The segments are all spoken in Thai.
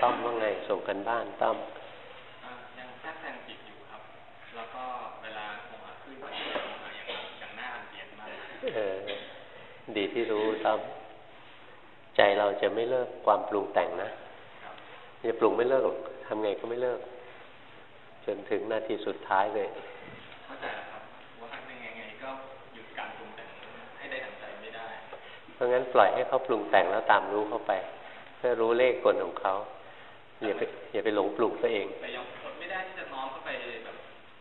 ต้อมว่าไงส่งกันบ้านต้อมยังแทรกแซงจิตอยู่ครับ แล้วก็เวลาโมหะขึ้นโมหะอย่างอย่างหน้ารังเกียจมากเออดีที่รู้ต้อมใจเราจะไม่เลิกความปรุงแต่งนะจะปรุงไม่เลิกทำไงก็ไม่เลิก จนถึงนาทีสุดท้ายเลยเข้าใจครับว่าทำยังไงก็หยุดการปรุงแต่งให้ได้ดังใจไม่ได้ เพราะงั้นปล่อยให้เขาปรุงแต่งแล้วตามรู้เข้าไป พื่อรู้เลขกลของเขาอย่าไปอย่าไปหลงปลุกตัวเองแต่ยังอดไม่ได้ที่จะน้อมเข้าไปแบบ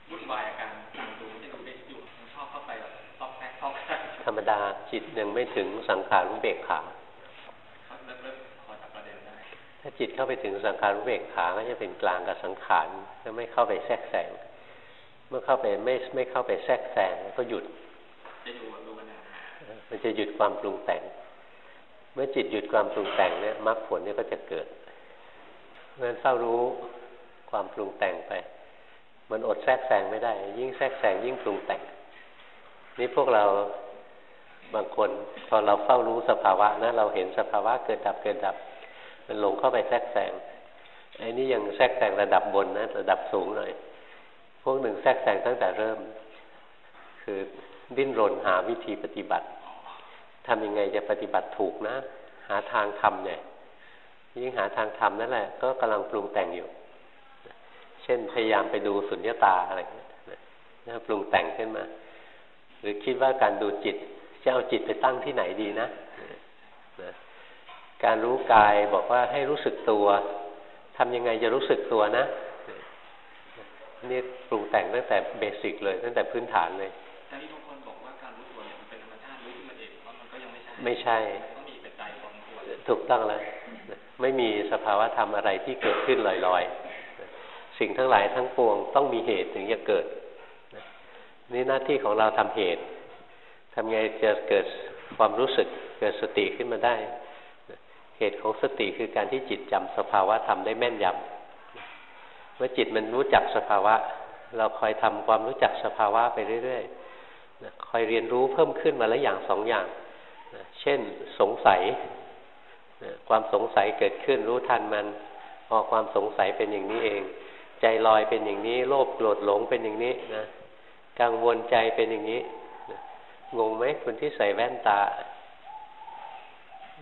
วุ่นวายอาการตามดูที่เราไปอยู่ชอบเข้าไปแบบตอกแทกตอกแทกธรรมดาจิตยังไม่ถึงสังขารุเบกขาถ้าจิตเข้าไปถึงสังขารุเบกขาก็จะเป็นกลางกับสังขารจะไม่เข้าไปแทรกแซงเมื่อเข้าไปไม่ไม่เข้าไปแทรกแซงก็หยุดมันจะหยุดความปรุงแต่ง เมื่อจิตหยุดความปรุงแต่งเนี่ยมรรคผลเนี่ยก็จะเกิดเพราะฉะนั้นเฝ้ารู้ความปรุงแต่งไป มันอดแทรกแซงไม่ได้ ยิ่งแทรกแซงยิ่งปรุงแต่ง นี่พวกเราบางคนพอเราเฝ้ารู้สภาวะนะเราเห็นสภาวะเกิดดับเกิดดับ มันหลงเข้าไปแทรกแซงไอ้นี่ยังแทรกแซงระดับบนนะระดับสูงหน่อยพวกหนึ่งแทรกแซงตั้งแต่เริ่ม คือดิ้นรนหาวิธีปฏิบัติ ทำยังไงจะปฏิบัติถูกนะ หาทางทำเนี่ยยิ่งหาทางทำนั่นแหละ ก็กำลังปรุงแต่งอยู่ เช่นพยายามไปดูสุญญตาอะไรนะปรุงแต่งขึ้นมา หรือคิดว่าการดูจิต จะเอาจิตไปตั้งที่ไหนดีนะนะ การรู้กายบอกว่าให้รู้สึกตัวทำยังไงจะรู้สึกตัวนะนี่ปรุงแต่งตั้งแต่เบสิกเลย ตั้งแต่พื้นฐานเลย ไม่ใช่ ถูกต้องแล้วไม่มีสภาวะธรรมอะไรที่เกิดขึ้นลอยๆ สิ่งทั้งหลายทั้งปวงต้องมีเหตุถึงจะเกิดนี่หน้าที่ของเราทำเหตุทำไงจะเกิดความรู้สึกเกิดสติขึ้นมาได้ เหตุของสติคือการที่จิตจำสภาวะทำได้แม่นยำเมื่อจิตมันรู้จักสภาวะ เราคอยทำความรู้จักสภาวะไปเรื่อยๆคอยเรียนรู้เพิ่มขึ้นมาละอย่างสองอย่าง เช่นสงสัย ความสงสัยเกิดขึ้นรู้ทันมันพอความสงสัยเป็นอย่างนี้เอง ใจลอยเป็นอย่างนี้ โลภโกรธหลงเป็นอย่างนี้นะกังวลใจเป็นอย่างนี้งงไหมคนที่ใส่แว่นตา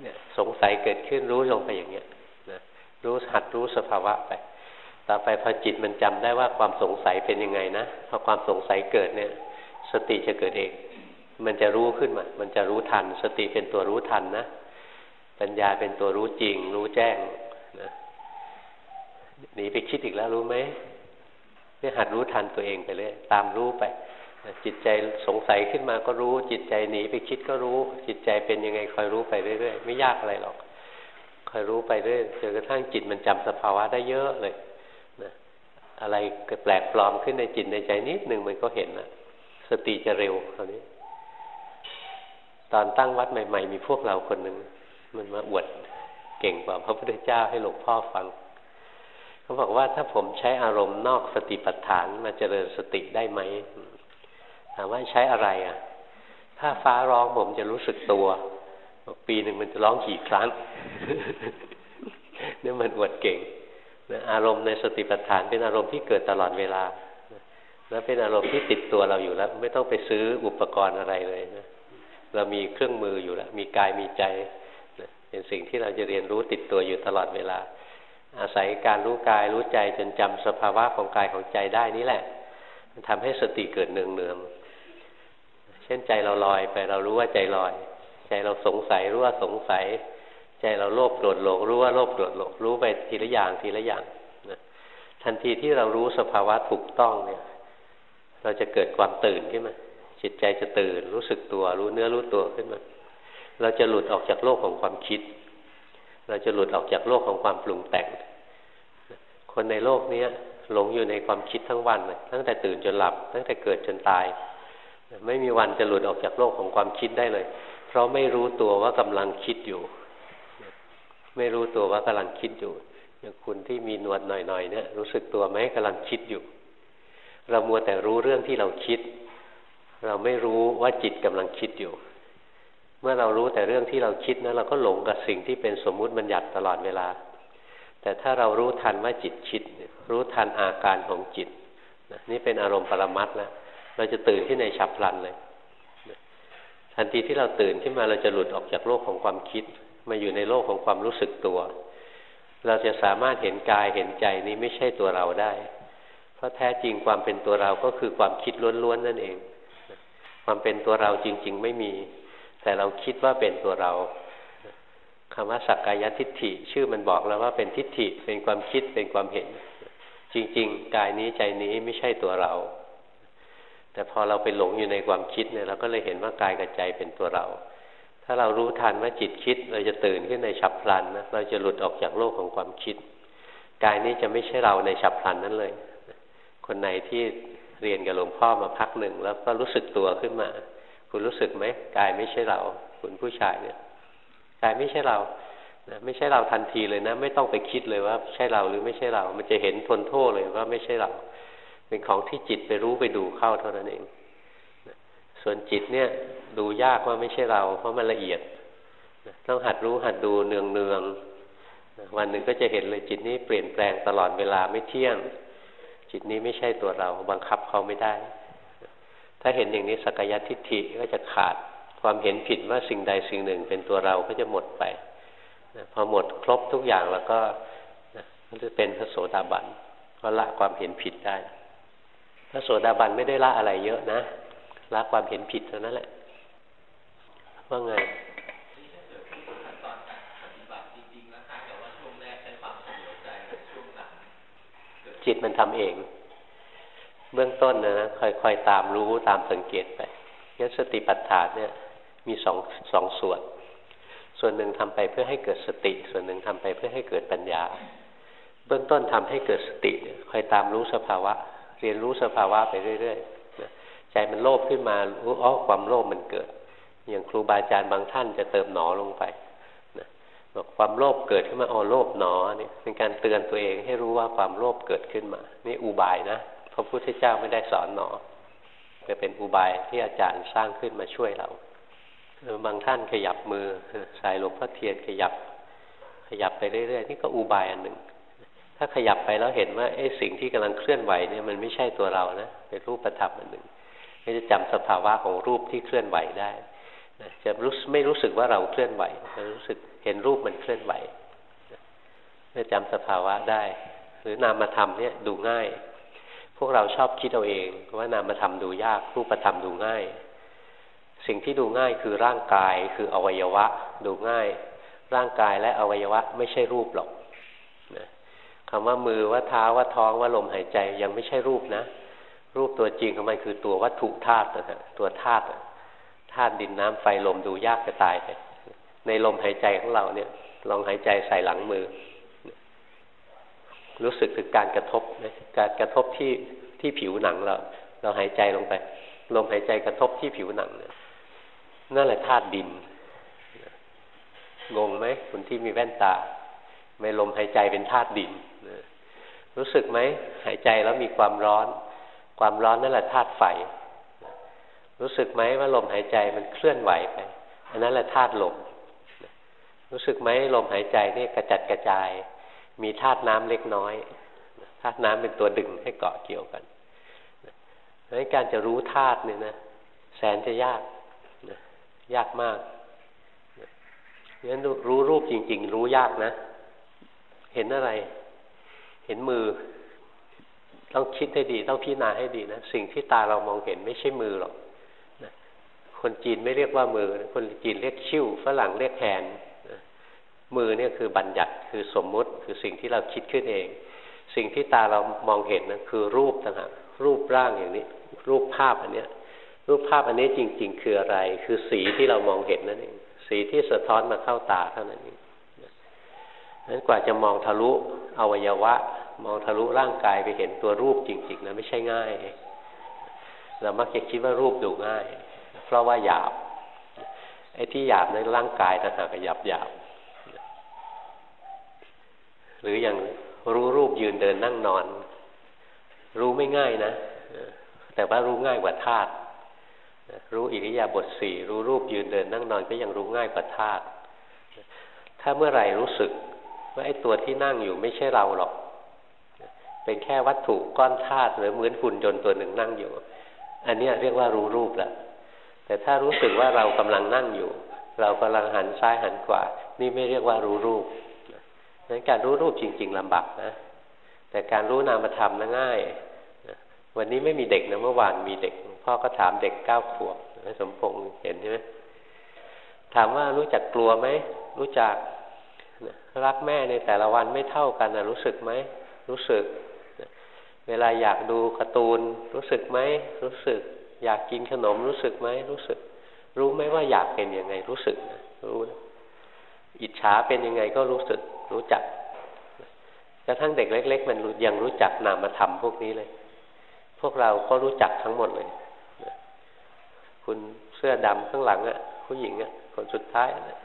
เนี่ย สงสัยเกิดขึ้นรู้ลงไปอย่างเงี้ยนะรู้หัดรู้สภาวะไป ต่อไปพอจิตมันจำได้ว่าความสงสัยเป็นยังไงนะพอความสงสัยเกิดเนี่ย สติจะเกิดเอง มันจะรู้ขึ้นมา มันจะรู้ทัน สติเป็นตัวรู้ทันนะ ปัญญาเป็นตัวรู้จริง รู้แจ้งนะหนีไปคิดอีกแล้วรู้ไหมเนี่ยหัดรู้ทันตัวเองไปเลย ตามรู้ไปจิตใจสงสัยขึ้นมาก็รู้ จิตใจหนีไปคิดก็รู้ จิตใจเป็นยังไงคอยรู้ไปเรื่อยๆไม่ยากอะไรหรอกคอยรู้ไปเรื่อยจนกระทั่งจิตมันจำสภาวะได้เยอะเลยนะอะไรแปลกปลอมขึ้นในจิตในใจนิดหนึ่งมันก็เห็นนะสติจะเร็วคราวนี้ ตอนตั้งวัดใหม่ ๆ มีพวกเราคนหนึ่งมันมาอวดเก่งกว่าพระพุทธเจ้าให้หลวงพ่อฟังเขาบอกว่าถ้าผมใช้อารมณ์นอกสติปัฏฐานมาเจริญสติได้ไหมถามว่าใช้อะไรอะ ถ้าฟ้าร้องผมจะรู้สึกตัวปีหนึ่งมันจะร้องกี่ครั้งนี่มันอวดเก่งอารมณ์ในสติปัฏฐานเป็นอารมณ์ที่เกิดตลอดเวลา แล้วเป็นอารมณ์ที่ติดตัวเราอยู่แล้ว ไม่ต้องไปซื้ออุปกรณ์อะไรเลยนะ เรามีเครื่องมืออยู่แล้ว มีกายมีใจเป็นสิ่งที่เราจะเรียนรู้ติดตัวอยู่ตลอดเวลา อาศัยการรู้กายรู้ใจจนจำสภาวะของกายของใจได้นี่แหละ มันทำให้สติเกิดเนืองเนืองเช่นใจเราลอยไปเรารู้ว่าใจลอย ใจเราสงสัยรู้ว่าสงสัย ใจเราโลภโกรธหลงรู้ว่าโลภโกรธหลงรู้ไปทีละอย่างทีละอย่างทันทีที่เรารู้สภาวะถูกต้องเนี่ย เราจะเกิดความตื่นขึ้นมา จิตใจจะตื่นรู้สึกตัว รู้เนื้อรู้ตัวขึ้นมา เราจะหลุดออกจากโลกของความคิด เราจะหลุดออกจากโลกของความปรุงแต่ง คนในโลกนี้หลงอยู่ในความคิดทั้งวันเลยตั้งแต่ตื่นจนหลับ ตั้งแต่เกิดจนตาย ไม่มีวันจะหลุดออกจากโลกของความคิดได้เลย เพราะไม่รู้ตัวว่ากำลังคิดอยู่ ไม่รู้ตัวว่ากำลังคิดอยู่อย่างคุณที่มีนวดหน่อยๆเนี่ยรู้สึกตัวไหมกำลังคิดอยู่ เรามัวแต่รู้เรื่องที่เราคิด เราไม่รู้ว่าจิตกำลังคิดอยู่ เมื่อเรารู้แต่เรื่องที่เราคิดนะเราก็หลงกับสิ่งที่เป็นสมมุติบัญญัติตลอดเวลา แต่ถ้าเรารู้ทันว่าจิตคิด รู้ทันอาการของจิตนี่เป็นอารมณ์ปรมัตแล้วเราจะตื่นที่ในฉับพลันเลยทันทีที่เราตื่นขึ้นมาเราจะหลุดออกจากโลกของความคิด มาอยู่ในโลกของความรู้สึกตัว เราจะสามารถเห็นกายเห็นใจนี้ไม่ใช่ตัวเราได้ เพราะแท้จริงความเป็นตัวเราก็คือความคิดล้วนๆนั่นเอง ความเป็นตัวเราจริง ๆ ไม่มี แต่เราคิดว่าเป็นตัวเราคำว่าสักกายทิฏฐิ ชื่อมันบอกแล้วว่าเป็นทิฏฐิเป็นความคิดเป็นความเห็น จริง ๆ กายนี้ใจนี้ไม่ใช่ตัวเรา แต่พอเราไปหลงอยู่ในความคิดเนี่ยเราก็เลยเห็นว่ากายกับใจเป็นตัวเรา ถ้าเรารู้ทันว่าจิตคิด เราจะตื่นขึ้นในฉับพลันนะเราจะหลุดออกจากโลกของความคิด กายนี้จะไม่ใช่เราในฉับพลันนั้นเลย คนไหนที่ เรียนกับหลวงพ่อมาพักหนึ่งแล้วก็รู้สึกตัวขึ้นมา คุณรู้สึกไหมกายไม่ใช่เรา คุณผู้ชายเนี่ยกายไม่ใช่เรานะไม่ใช่เราทันทีเลยนะ ไม่ต้องไปคิดเลยว่าใช่เราหรือไม่ใช่เรา มันจะเห็นทนโทษเลยว่าไม่ใช่เรา เป็นของที่จิตไปรู้ไปดูเข้าเท่านั้นเองส่วนจิตเนี่ยดูยากว่าไม่ใช่เรา เพราะมันละเอียดต้องหัดรู้หัดดูเนืองเนืองวันหนึ่งก็จะเห็นเลยจิตนี้เปลี่ยนแปลงตลอดเวลาไม่เที่ยง จิตนี้ไม่ใช่ตัวเรา บังคับเขาไม่ได้ ถ้าเห็นอย่างนี้สักยทิฏฐิก็จะขาดความเห็นผิดว่าสิ่งใดสิ่งหนึ่งเป็นตัวเราก็จะหมดไปพอหมดครบทุกอย่างแล้วก็จะเป็นพระโสดาบันก็ละความเห็นผิดได้ พระโสดาบันไม่ได้ละอะไรเยอะนะละความเห็นผิดเท่านั้นแหละว่าไง จิตมันทำเอง เบื้องต้นนะนะค่อยๆตามรู้ตามสังเกตไปยัสติปัฏฐานเนี่ยมีสองสองส่วน ส่วนหนึ่งทำไปเพื่อให้เกิดสติ ส่วนหนึ่งทำไปเพื่อให้เกิดปัญญา เบื้องต้นทำให้เกิดสติคอยตามรู้สภาวะ เรียนรู้สภาวะไปเรื่อยๆใจมันโลภขึ้นมารู้อ๋อความโลภมันเกิด อย่างครูบาอาจารย์บางท่านจะเติมหนอลงไป บอกความโลภเกิดขึ้นมาอ๋อโลภหนอเนี่ยเป็นการเตือนตัวเองให้รู้ว่าความโลภเกิดขึ้นมา นี่อุบายนะพระพุทธเจ้าไม่ได้สอนหนอจะเป็นอุบายที่อาจารย์สร้างขึ้นมาช่วยเราบางท่านขยับมือสายหลวงพ่อเทียนขยับ ขยับไปเรื่อยๆนี่ก็อุบายอันหนึ่ง ถ้าขยับไปแล้วเห็นว่าไอ้สิ่งที่กำลังเคลื่อนไหวเนี่ยมันไม่ใช่ตัวเรานะเป็นรูปธรรมอันหนึ่งก็จะจำสภาวะของรูปที่เคลื่อนไหวได้ จะรู้ไม่รู้สึกว่าเราเคลื่อนไหวจะรู้สึกเห็นรูปมันเคลื่อนไหวจะจำสภาวะได้ หรือนามธรรมเนี่ยดูง่าย พวกเราชอบคิดเอาเองว่านามธรรมดูยากรูปธรรมดูง่าย สิ่งที่ดูง่ายคือร่างกายคืออวัยวะ ดูง่าย ร่างกายและอวัยวะไม่ใช่รูปหรอกคำว่ามือว่าเท้าว่าท้องว่าลมหายใจยังไม่ใช่รูปนะ รูปตัวจริงของมันคือตัววัตถุธาตุนะตัวธาตุ ธาตุดินน้ำไฟลมดูยากจะตายไปในลมหายใจของเราเนี่ย ลองหายใจใส่หลังมือ รู้สึกถึงการกระทบนะการกระทบที่ที่ผิวหนังเรา เราหายใจลงไป ลมหายใจกระทบที่ผิวหนังเนี่ยนั่นแหละธาตุดิน งงไหมคนที่มีแว่นตา ไม่ลมหายใจเป็นธาตุดิน รู้สึกไหม หายใจแล้วมีความร้อน ความร้อนนั่นแหละธาตุไฟ รู้สึกไหมว่าลมหายใจมันเคลื่อนไหวไป อันนั้นแหละธาตุลม รู้สึกไหมลมหายใจนี่กระจัดกระจาย มีธาตุน้ำเล็กน้อย ธาตุน้ำเป็นตัวดึงให้เกาะเกี่ยวกันดังนั้นการจะรู้ธาตุเนี่ยนะ แสนจะยากยากมากงั้นรู้รูปจริง ๆ รู้ยากนะ เห็นอะไร เห็นมือ ต้องคิดให้ดี ต้องพิจารณาให้ดีนะ สิ่งที่ตาเรามองเห็นไม่ใช่มือหรอก คนจีนไม่เรียกว่ามือ คนจีนเรียกชิ่วฝรั่งเรียกแฮนมือเนี่ยคือบัญญัติคือสมมุติคือสิ่งที่เราคิดขึ้นเอง สิ่งที่ตาเรามองเห็นนะคือรูปต่างหากรูปร่างอย่างนี้ รูปภาพอันเนี้ย รูปภาพอันนี้จริง ๆ คืออะไร คือสีที่เรามองเห็นนั่นเองสีที่สะท้อนมาเข้าตาเท่านั้นเองนั้นกว่าจะมองทะลุอวัยวะ มองทะลุร่างกายไปเห็นตัวรูปจริง ๆนะไม่ใช่ง่าย เรามักจะคิดว่ารูปดูง่าย เพราะว่าหยาบ ไอ้ที่หยาบในร่างกายต่างหากหยาบหยาบหรืออย่างรู้รูปยืนเดินนั่งนอน รู้ไม่ง่ายนะ แต่ว่ารู้ง่ายกว่าธาตุรู้อิริยาบถสี่รู้รูปยืนเดินนั่งนอนก็ยังรู้ง่ายกว่าธาตุถ้าเมื่อไหร่รู้สึกว่าไอ้ตัวที่นั่งอยู่ไม่ใช่เราหรอก เป็นแค่วัตถุก้อนธาตุหรือเหมือนหุ่นยนต์ตัวหนึ่งนั่งอยู่ อันนี้เรียกว่ารู้รูปแล้ว แต่ถ้ารู้สึกว่าเรากำลังนั่งอยู่ เรากำลังหันซ้ายหันขวา นี่ไม่เรียกว่ารู้รูปนั้นการรู้รูปจริง ๆลำบากนะ แต่การรู้นามธรรมนะง่าย วันนี้ไม่มีเด็กนะเมื่อวานมีเด็ก พ่อก็ถามเด็กเก้าขวบสมพงษ์เห็นใช่ไหมถามว่ารู้จักกลัวไหม รู้จักรักแม่ในแต่ละวันไม่เท่ากันนะรู้สึกไหม รู้สึก เวลาอยากดูการ์ตูน รู้สึกไหม รู้สึก อยากกินขนมรู้สึกไหมรู้สึก รู้ไหมว่าอยากเป็นยังไงรู้สึกนะรู้นะอิจฉาเป็นยังไงก็รู้สึก รู้จักกระทั่งเด็กเล็ก ๆ มันยังรู้จักนามธรรมพวกนี้เลย พวกเราก็รู้จักทั้งหมดเลยคุณเสื้อดำข้างหลังอะผู้หญิงอะคนสุดท้ายนะ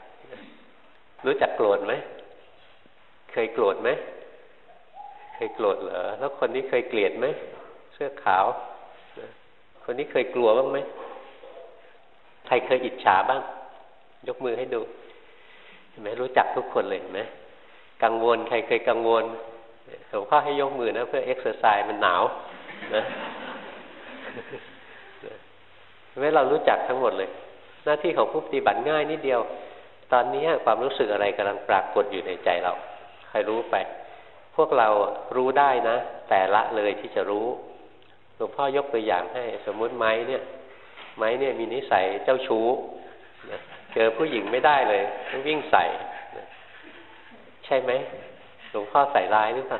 รู้จักโกรธไหมเคยโกรธไหมเคยโกรธเหรอแล้วคนนี้เคยเกลียดไหมเสื้อขาว คนนี้เคยกลัวบ้างไหม ใครเคยอิจฉาบ้าง ยกมือให้ดูเห็นไหมรู้จักทุกคนเลยเห็นไหมกังวล ใครเคยกังวลหลวงพ่อให้ยกมือนะ เพื่อ exercise มันหนาวนะไม่เรารู้จักทั้งหมดเลย หน้าที่ของผู้ปฏิบัติง่ายนิดเดียว ตอนนี้ความรู้สึกอะไรกำลังปรากฏอยู่ในใจเรา ใครรู้ไป พวกเรารู้ได้นะ แต่ละเลยที่จะรู้ หลวงพ่อยกตัวอย่างให้ สมมุติไม้เนี่ย ไม้เนี่ยมีนิสัยเจ้าชู้เจอผู้หญิงไม่ได้เลยต้องวิ่งใส่ใช่ไหมหลวงพ่อใส่ร้ายหรือเปล่า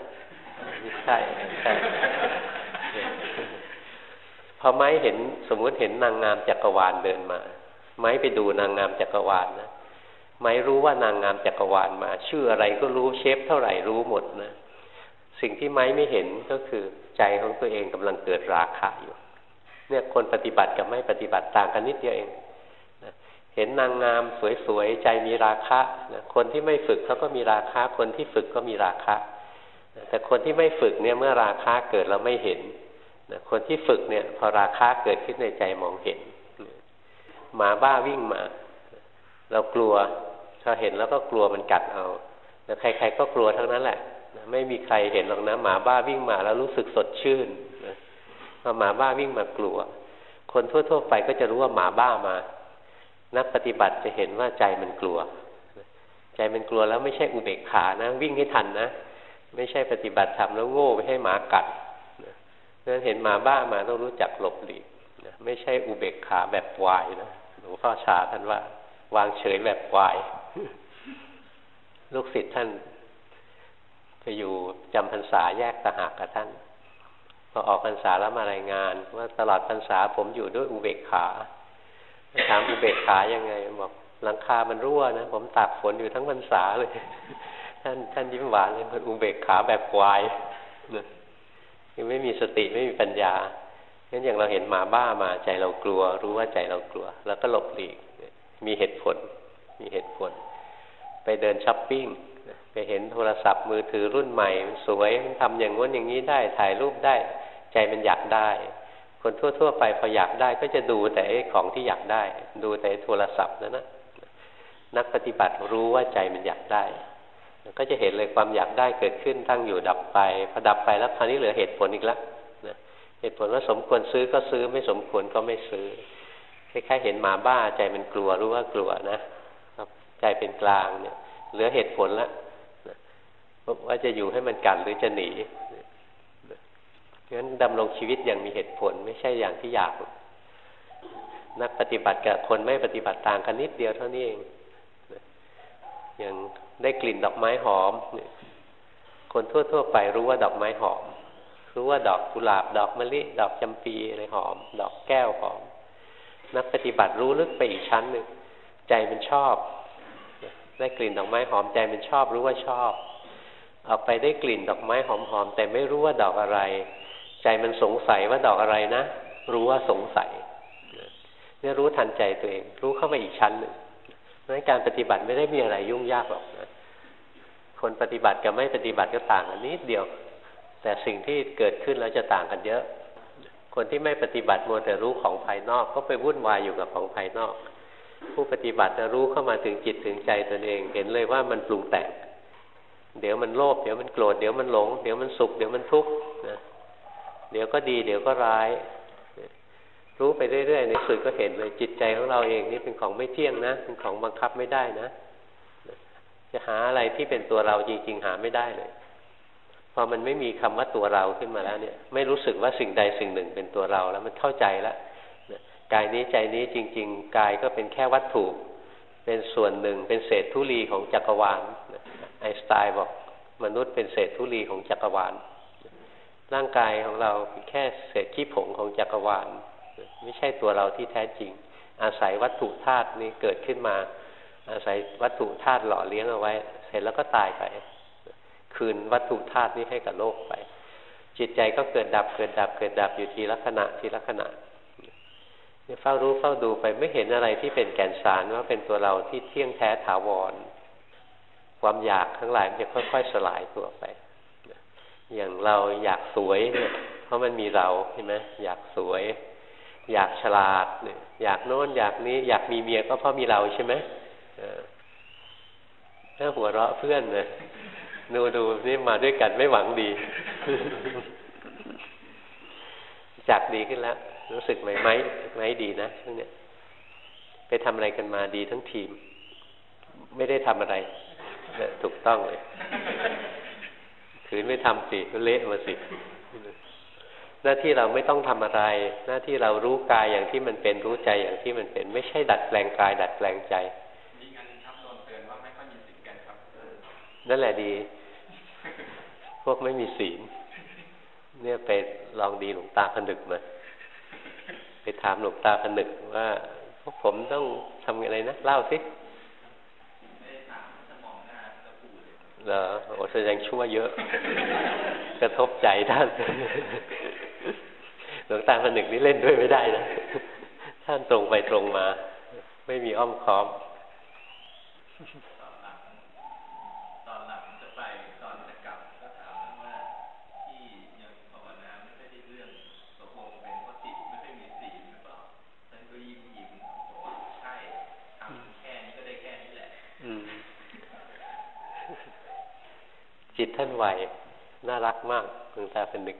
ไม่ใช่ใช่พอไม้เห็นสมมุติเห็นนางงามจักรวาลเดินมา ไม้ไปดูนางงามจักรวาลนะไม้รู้ว่านางงามจักรวาลมา ชื่ออะไรก็รู้เชฟเท่าไหร่รู้หมดนะสิ่งที่ไม้ไม่เห็นก็คือ ใจของตัวเองกำลังเกิดราคะอยู่ เนี่ยคนปฏิบัติกับไม่ปฏิบัติต่างกันนิดเดียวเองนะเห็นนางงามสวยๆใจมีราคะนะคนที่ไม่ฝึกเขาก็มีราคะ คนที่ฝึกก็มีราคะแต่คนที่ไม่ฝึกเนี่ยเมื่อราคะเกิดเราไม่เห็นนะคนที่ฝึกเนี่ย พอราคะเกิดขึ้นในใจมองเห็นหมาบ้าวิ่งมา เรากลัวพอเห็นแล้วก็กลัวมันกัดเอาแต่ใคร ๆ ก็กลัวทั้งนั้นแหละ ไม่มีใครเห็นหรอกนะ หมาบ้าวิ่งมาแล้วรู้สึกสดชื่นพอหมาบ้าวิ่งมากลัว คนทั่วๆไปก็จะรู้ว่าหมาบ้ามา นักปฏิบัติจะเห็นว่าใจมันกลัว ใจมันกลัวแล้วไม่ใช่อุเบกขานะ วิ่งให้ทันนะไม่ใช่ปฏิบัติทำแล้วโง่ไปให้หมากัดนั้นเห็นหมาบ้ามาต้องรู้จักหลบหลีกนะไม่ใช่อุเบกขาแบบวายนะหลวงพ่อชาท่านว่า วางเฉยแบบวาย ลูกศิษย์ท่าน ไปอยู่จำพรรษาแยกตะหากกับท่านพอออกพรรษาแล้วมารายงาน ว่าตลอดพรรษาผมอยู่ด้วยอุเบกขาถามอุเบกขายังไงบอกหลังคามันรั่วนะผมตากฝนอยู่ทั้งพรรษาเลย ท่านท่านยิ้มหวานเลยมันอุเบกขาแบบวายคือไม่มีสติไม่มีปัญญางั้นอย่างเราเห็นหมาบ้ามาใจเรากลัว รู้ว่าใจเรากลัว แล้วก็หลบหลีกมีเหตุผล มีเหตุผล ไปเดินช้อปปิ้ง ไปเห็นโทรศัพท์มือถือรุ่นใหม่สวยทำอย่างง้นอย่างนี้ได้ถ่ายรูปได้ ใจมันอยากได้ คนทั่ว ๆ ไปพออยากได้ก็จะดูแต่ของที่อยากได้ ดูแต่โทรศัพท์นั่นนะนักปฏิบัติรู้ว่าใจมันอยากได้ ก็จะเห็นเลยความอยากได้เกิดขึ้นตั้งอยู่ดับไปพอดับไปแล้วคราวนี้เหลือเหตุผลอีกแล้วนะเหตุผลว่าสมควรซื้อก็ซื้อไม่สมควรก็ไม่ซื้อคล้ายๆเห็นหมาบ้าใจมันกลัวรู้ว่ากลัวนะครับใจเป็นกลางเนี่ย เหลือเหตุผลแล้ว ว่าจะอยู่ให้มันกัดหรือจะหนีงั้นดำรงชีวิตอย่างมีเหตุผลไม่ใช่อย่างที่อยาก นักปฏิบัติกับคนไม่ปฏิบัติต่างกันนิดเดียวเท่านี้เองอย่างได้กลิ่นดอกไม้หอม คนทั่วๆไปรู้ว่าดอกไม้หอม รู้ว่าดอกกุหลาบ ดอกมะลิ ดอกจำปีอะไรหอม ดอกแก้วหอม นักปฏิบัติรู้ลึกไปอีกชั้นหนึ่ง ใจมันชอบ ได้กลิ่นดอกไม้หอมใจมันชอบรู้ว่าชอบ ออกไปได้กลิ่นดอกไม้หอมๆแต่ไม่รู้ว่าดอกอะไร ใจมันสงสัยว่าดอกอะไรนะ รู้ว่าสงสัยเนี่ยรู้ทันใจตัวเอง รู้เข้ามาอีกชั้นหนึ่งราะการปฏิบัติไม่ได้มีอะไรยุ่งยากหรอกนะคนปฏิบัติกับไม่ปฏิบัติก็ต่างกันนิดเดียว แต่สิ่งที่เกิดขึ้นแล้วจะต่างกันเยอะ คนที่ไม่ปฏิบัติมัวแต่รู้ของภายนอก ก็ไปวุ่นวายอยู่กับของภายนอก ผู้ปฏิบัติจะรู้เข้ามาถึงจิตถึงใจตนเอง เห็นเลยว่ามันปรุงแต่ง เดี๋ยวมันโลภเดี๋ยวมันโกรธเดี๋ยวมันหลง เดี๋ยวมันสุขเดี๋ยวมันทุกข์นะเดี๋ยวก็ดี เดี๋ยวก็ร้าย รู้ไปเรื่อยๆในสุดก็เห็นเลยจิตใจของเราเองนี่เป็นของไม่เที่ยงนะเป็นของบังคับไม่ได้นะ จะหาอะไรที่เป็นตัวเราจริงๆหาไม่ได้เลยพอมันไม่มีคำว่าตัวเราขึ้นมาแล้วเนี่ย ไม่รู้สึกว่าสิ่งใดสิ่งหนึ่งเป็นตัวเราแล้วมันเข้าใจแล้วกายนี้ใจนี้จริง ๆ กายก็เป็นแค่วัตถุ เป็นส่วนหนึ่งเป็นเศษธุลีของจักรวาล ไอสไตน์บอกมนุษย์เป็นเศษธุลีของจักรวาล ร่างกายของเราเป็นแค่เศษขี้ผงของจักรวาล ไม่ใช่ตัวเราที่แท้จริง อาศัยวัตถุธาตุนี้เกิดขึ้นมา อาศัยวัตถุธาตุหล่อเลี้ยงเอาไว้ เสร็จแล้วก็ตายไป คืนวัตถุธาตุนี้ให้กับโลกไป จิตใจก็เกิดดับเกิดดับเกิดดับอยู่ทีละขณะทีละขณะเฝ้ารู้เฝ้าดูไปไม่เห็นอะไรที่เป็นแก่นสารว่าเป็นตัวเราที่เที่ยงแท้ถาวร ความอยากทั้งหลายมันจะค่อย ๆ สลายตัวไป อย่างเราอยากสวยเนี่ย เพราะมันมีเราใช่ไหมอยากสวย อยากฉลาดเนี่ยอยากโน้นอยากนี้ อยากมีเมียก็เพราะมีเราใช่ไหมถ้าหัวเราะเพื่อนเลยดูดูนี่มาด้วยกันไม่หวังดี จากดีขึ้นแล้ว รู้สึกไหมไหมไหมดีนะช่วงเนี้ยไปทำอะไรกันมาดีทั้งทีม ไม่ได้ทำอะไร ถูกต้องเลยถือไม่ทำสิก็เละมาสิ หน้าที่เราไม่ต้องทำอะไร หน้าที่เรารู้กายอย่างที่มันเป็นรู้ใจอย่างที่มันเป็น ไม่ใช่ดัดแปลงกาย ดัดแปลงใจดีกันครับโดนเตือนว่าไม่ค่อยมีศีลกันครับนั่นแหละดี พวกไม่มีศีล เนี่ยไปลองดีหลวงตาผนึกมา ไปถามหลวงตาผนึกว่าพวกผมต้องทำอะไรนะ เล่าสิ เหรอโอ้แสดงชั่วเยอะ กระทบใจท่านหลวงตาผนึกนี่เล่นด้วยไม่ได้นะ ท่านตรงไปตรงมา ไม่มีอ้อมค้อม ท่านไหวน่ารักมากหลวงตาเป็นหนึ่ง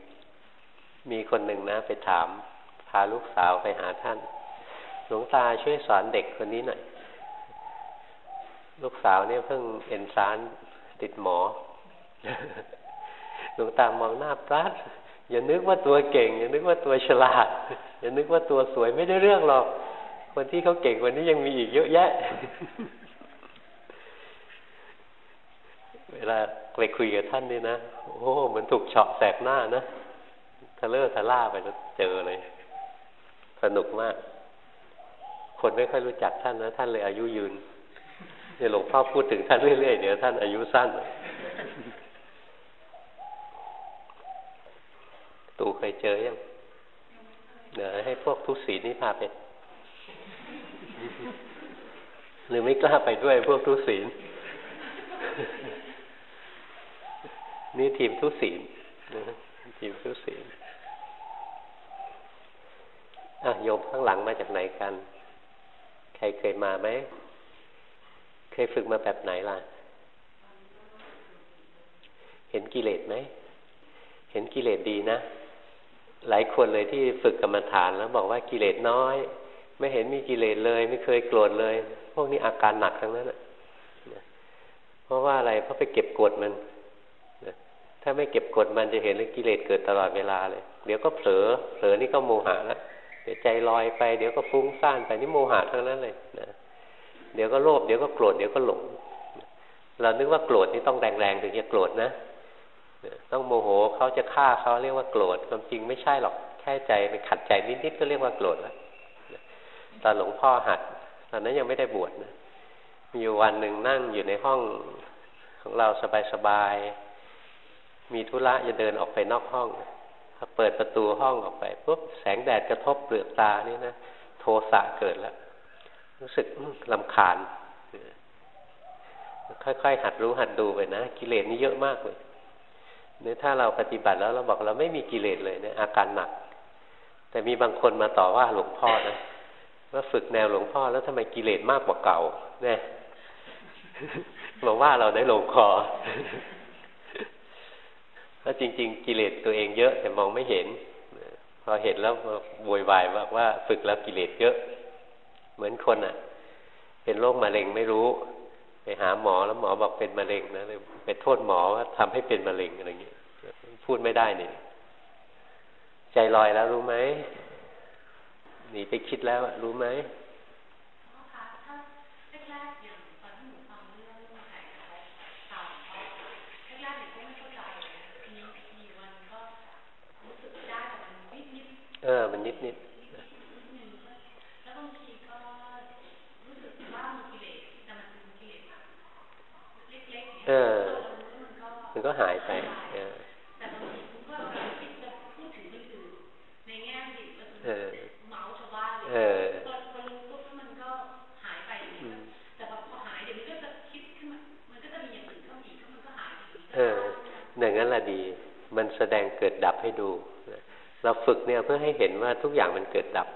มีคนหนึ่งนะ ไปถาม พาลูกสาวไปหาท่าน หลวงตาช่วยสอนเด็กคนนี้หน่อย ลูกสาวเนี่ยเพิ่งเอ็นซานติดหมอ หลวงตามองหน้าปราดอย่านึกว่าตัวเก่ง อย่านึกว่าตัวฉลาด อย่านึกว่าตัวสวยไม่ได้เรื่องหรอก คนที่เขาเก่งกว่านี้ยังมีอีกเยอะแยะ เวลา ไปคุยกับท่านนี่นะ โอ้เหมือนถูกเฉาะแสกหน้านะทะเลอะทะล่าไปแล้วเจอเลย สนุกมาก คนไม่ค่อยรู้จักท่านนะ ท่านเลยอายุยืนเนี่ยหลวงพ่อพูดถึงท่านเรื่อยๆเดี๋ยวท่านอายุสั้น ตู่เคยเจอยัง เดี๋ยวให้พวกทุศีนี่พาไปหรือไม่กล้าไปด้วยพวกทุศีล นี่ทีมทุศีลทีมทุศีลอะโยมข้างหลังมาจากไหนกัน ใครเคยมาไหม เคยฝึกมาแบบไหนล่ะ เห็นกิเลสไหม เห็นกิเลสดีนะ หลายคนเลยที่ฝึกกรรมฐานแล้วบอกว่ากิเลสน้อย ไม่เห็นมีกิเลสเลย ไม่เคยโกรธเลย พวกนี้อาการหนักทั้งนั้นเพราะว่าอะไร เพราะไปเก็บกดมัน ถ้าไม่เก็บกดมันจะเห็นเลยกิเลสเกิดตลอดเวลาเลย เดี๋ยวก็เผลอ เผลอนี่ก็โมหะแล้วเดี๋ยวใจลอยไป เดี๋ยวก็ฟุ้งซ่านไปนี่โมหะทั้งนั้นเลยนะเดี๋ยวก็โลภเดี๋ยวก็โกรธเดี๋ยวก็หลงเรานึกว่าโกรธนี่ต้องแรงๆถึงจะโกรธนะต้องโมโหเขาจะฆ่าเขาเรียกว่าโกรธความจริงไม่ใช่หรอกแค่ใจไปขัดใจนิดๆก็เรียกว่าโกรธแล้วตอนหลวงพ่อหัดตอนนั้นยังไม่ได้บวชนะมีอยู่วันหนึ่งนั่งอยู่ในห้องของเราสบายๆ มีธุระจะเดินออกไปนอกห้องพอเปิดประตูห้องออกไปปุ๊บแสงแดดกระทบเปลือกตานี่นะโทสะเกิดแล้ว รู้สึกลำคาญ ค่อยๆหัดรู้หัดดูไปนะ กิเลสนี่เยอะมากเลยเนี่ยถ้าเราปฏิบัติแล้วเราบอกเราไม่มีกิเลสเลยเนี่ยอาการหนัก แต่มีบางคนมาต่อว่าหลวงพ่อนะว่าฝึกแนวหลวงพ่อแล้วทำไมกิเลสมากกว่าเก่าเนี่ยบอกว่าเราได้ลงคอ แล้วจริง ๆ กิเลสตัวเองเยอะแต่มองไม่เห็น พอเห็นแล้วโวยวายบอกว่าฝึกแล้วกิเลสเยอะ เหมือนคนอะ เป็นโรคมะเร็งไม่รู้ ไปหาหมอแล้วหมอบอกเป็นมะเร็งนะเลยไปโทษหมอว่าทำให้เป็นมะเร็งอะไรอย่างเงี้ยพูดไม่ได้นี่ใจลอยแล้วรู้ไหมหนีไปคิดแล้วรู้ไหมเออ มั นนิดนิดเออ มันก็หายไปเออเออเออเอออย่างนั้นแหละดี มันแสดงเกิดดับให้ดู เราฝึกเนี่ยเพื่อให้เห็นว่าทุกอย่างมันเกิดดับ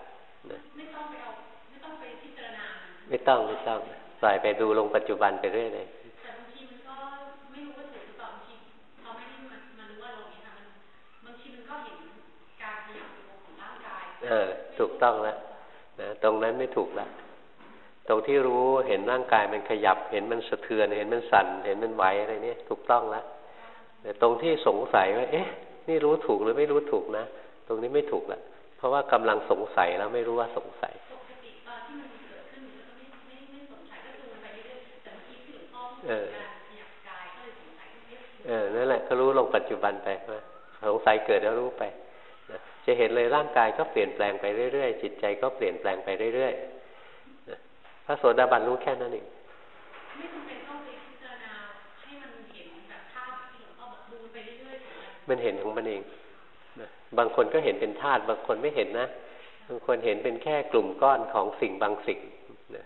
นะไม่ต้องไปเอาไม่ต้องไปพิจารณา ไม่ต้องไม่ต้องปล่อยไปดูลงปัจจุบันไปเรื่อยเลยแต่บางทีมันก็ไม่รู้ว่าถูกหรือเปล่าบางทีเราไม่ได้มาดูว่าเราเห็นมันบางทีมันก็เห็นการขยับของร่างกายเออถูกต้องแล้วนะตรงนั้นไม่ถูกละตรงที่รู้เห็นร่างกายมันขยับ เห็นมันสะเทือน เห็นมันสั่น เห็นมันไหวอะไรเนี่ยถูกต้องแล้วแต่ตรงที่สงสัยว่าเอ๊ะ นี่รู้ถูกหรือไม่รู้ถูกนะ รงนี้ไม่ถูกละเพราะว่ากำลังสงสัยแล้วไม่รู้ว่าสงสัยเออเออนั่นแหละก็รู้ลงปัจจุบันไปว่าสงสัยเกิดแล้วรู้ไปจะเห็นเลยร่างกายก็เปลี่ยนแปลงไปเรื่อยๆจิตใจก็เปลี่ยนแปลงไปเรื่อยๆพระโสดาบันรู้แค่นั้นเองไม่จำเป็นต้องไปพิจารณาให้มันเห็นแบบภาพที่หลวงพ่อบอกดูไปเรื่อยๆมันเห็นของมันเอง บางคนก็เห็นเป็นธาตุบางคนไม่เห็นนะ บางคนเห็นเป็นแค่กลุ่มก้อนของสิ่งบางสิ่งนะ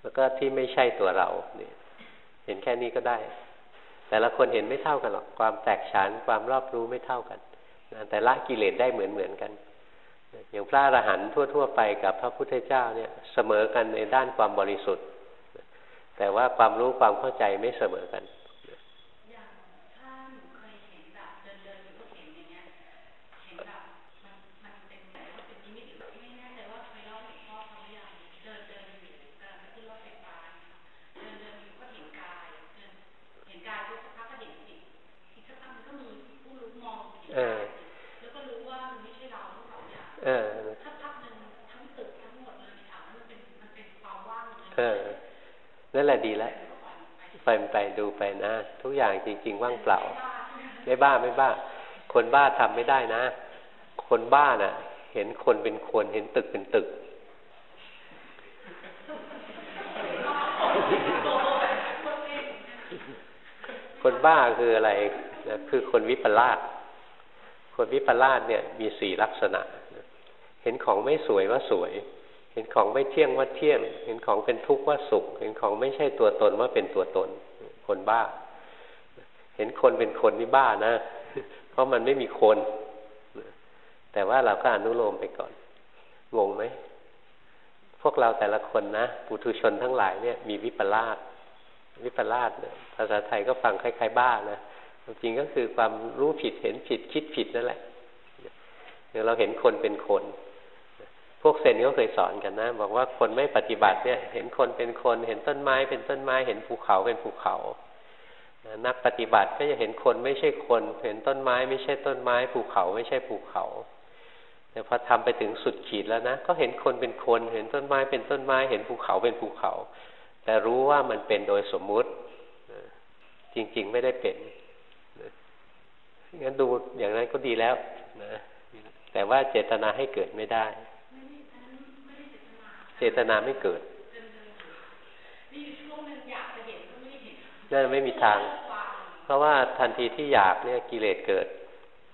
แล้วก็ที่ไม่ใช่ตัวเราเนี่ยเห็นแค่นี้ก็ได้ แต่ละคนเห็นไม่เท่ากันหรอกความแตกฉานความรอบรู้ไม่เท่ากันนะแต่ละกิเลสได้เหมือนเหมือนกันอย่างพระอรหันต์ทั่ว ๆ ไปกับพระพุทธเจ้าเนี่ยเสมอกันในด้านความบริสุทธิ์ แต่ว่าความรู้ความเข้าใจไม่เสมอกัน นั่นแหละดีแล้วไปไปดูไปนะ ทุกอย่างจริง ๆ ว่างเปล่า ไม่บ้าไม่บ้า คนบ้าทำไม่ได้นะ คนบ้าน่ะ เห็นคนเป็นคนเห็นตึกเป็นตึก คนบ้าคืออะไรนะคือคนวิปลาสคนวิปลาสเนี่ยมีสี่ลักษณะ เห็นของไม่สวยว่าสวย เห็นของไม่เที่ยงว่าเที่ยง เห็นของเป็นทุกข์ว่าสุข เห็นของไม่ใช่ตัวตนว่าเป็นตัวตน คนบ้า เห็นคนเป็นคนนี่บ้านะ เพราะมันไม่มีคน แต่ว่าเราก็อนุโลมไปก่อน งงไหม พวกเราแต่ละคนนะ ปุถุชนทั้งหลายเนี่ย มีวิปลาส วิปลาสภาษาไทยก็ฟังคล้ายๆบ้านะจริงก็คือความรู้ผิดเห็นผิดคิดผิดนั่นแหละเดี๋ยวเราเห็นคนเป็นคน พวกเซนก็เคยสอนกันนะ บอกว่าคนไม่ปฏิบัติเนี่ย เห็นคนเป็นคน เห็นต้นไม้เป็นต้นไม้ เห็นภูเขาเป็นภูเขานักปฏิบัติก็จะเห็นคนไม่ใช่คน เห็นต้นไม้ไม่ใช่ต้นไม้ ภูเขาไม่ใช่ภูเขา แต่พอทำไปถึงสุดขีดแล้วนะ ก็เห็นคนเป็นคน เห็นต้นไม้เป็นต้นไม้ เห็นภูเขาเป็นภูเขา แต่รู้ว่ามันเป็นโดยสมมุติ จริง ๆ ไม่ได้เป็นงั้นดูอย่างนั้นก็ดีแล้วนะแต่ว่าเจตนาให้เกิดไม่ได้ เจตนาไม่เกิดนั่นไม่มีทาง เพราะว่าทันทีที่อยากเนี่ยกิเลสเกิด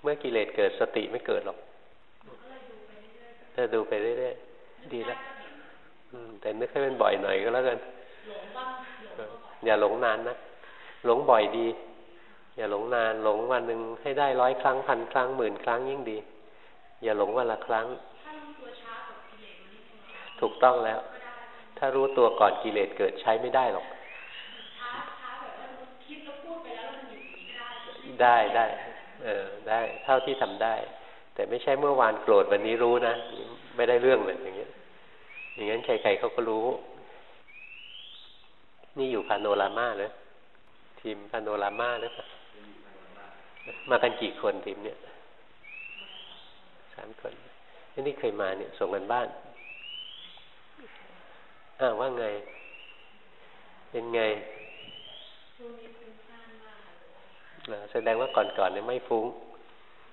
เมื่อกิเลสเกิดสติไม่เกิดหรอกจะดูไปเรื่อยๆดีแล้วแต่นึกให้มันบ่อยหน่อยก็แล้วกันอย่าหลงนานนะหลงบ่อยดี อย่าหลงนานหลงวันหนึ่งให้ได้ร้อยครั้งพันครั้งหมื่นครั้งยิ่งดี อย่าหลงวันละครั้ง ถูกต้องแล้ว ถ้ารู้ตัวก่อนกิเลสเกิดใช้ไม่ได้หรอก ได้ได้ เออ ได้ เท่าที่ทำได้ แต่ไม่ใช่เมื่อวานโกรธวันนี้รู้นะ ไม่ได้เรื่องเลยอย่างเงี้ย อย่างนั้นใครๆเขาก็รู้ นี่อยู่พาโนรามาเลยทีมพาโนรามาหรือเปล่ามากันกี่คนทีมเนี้ยสามคนนี่เคยมาเนี่ยส่งกันบ้าน อ้าว่าไง เป็นไงแสดงว่าก่อนๆเนี่ยไม่ฟุ้ง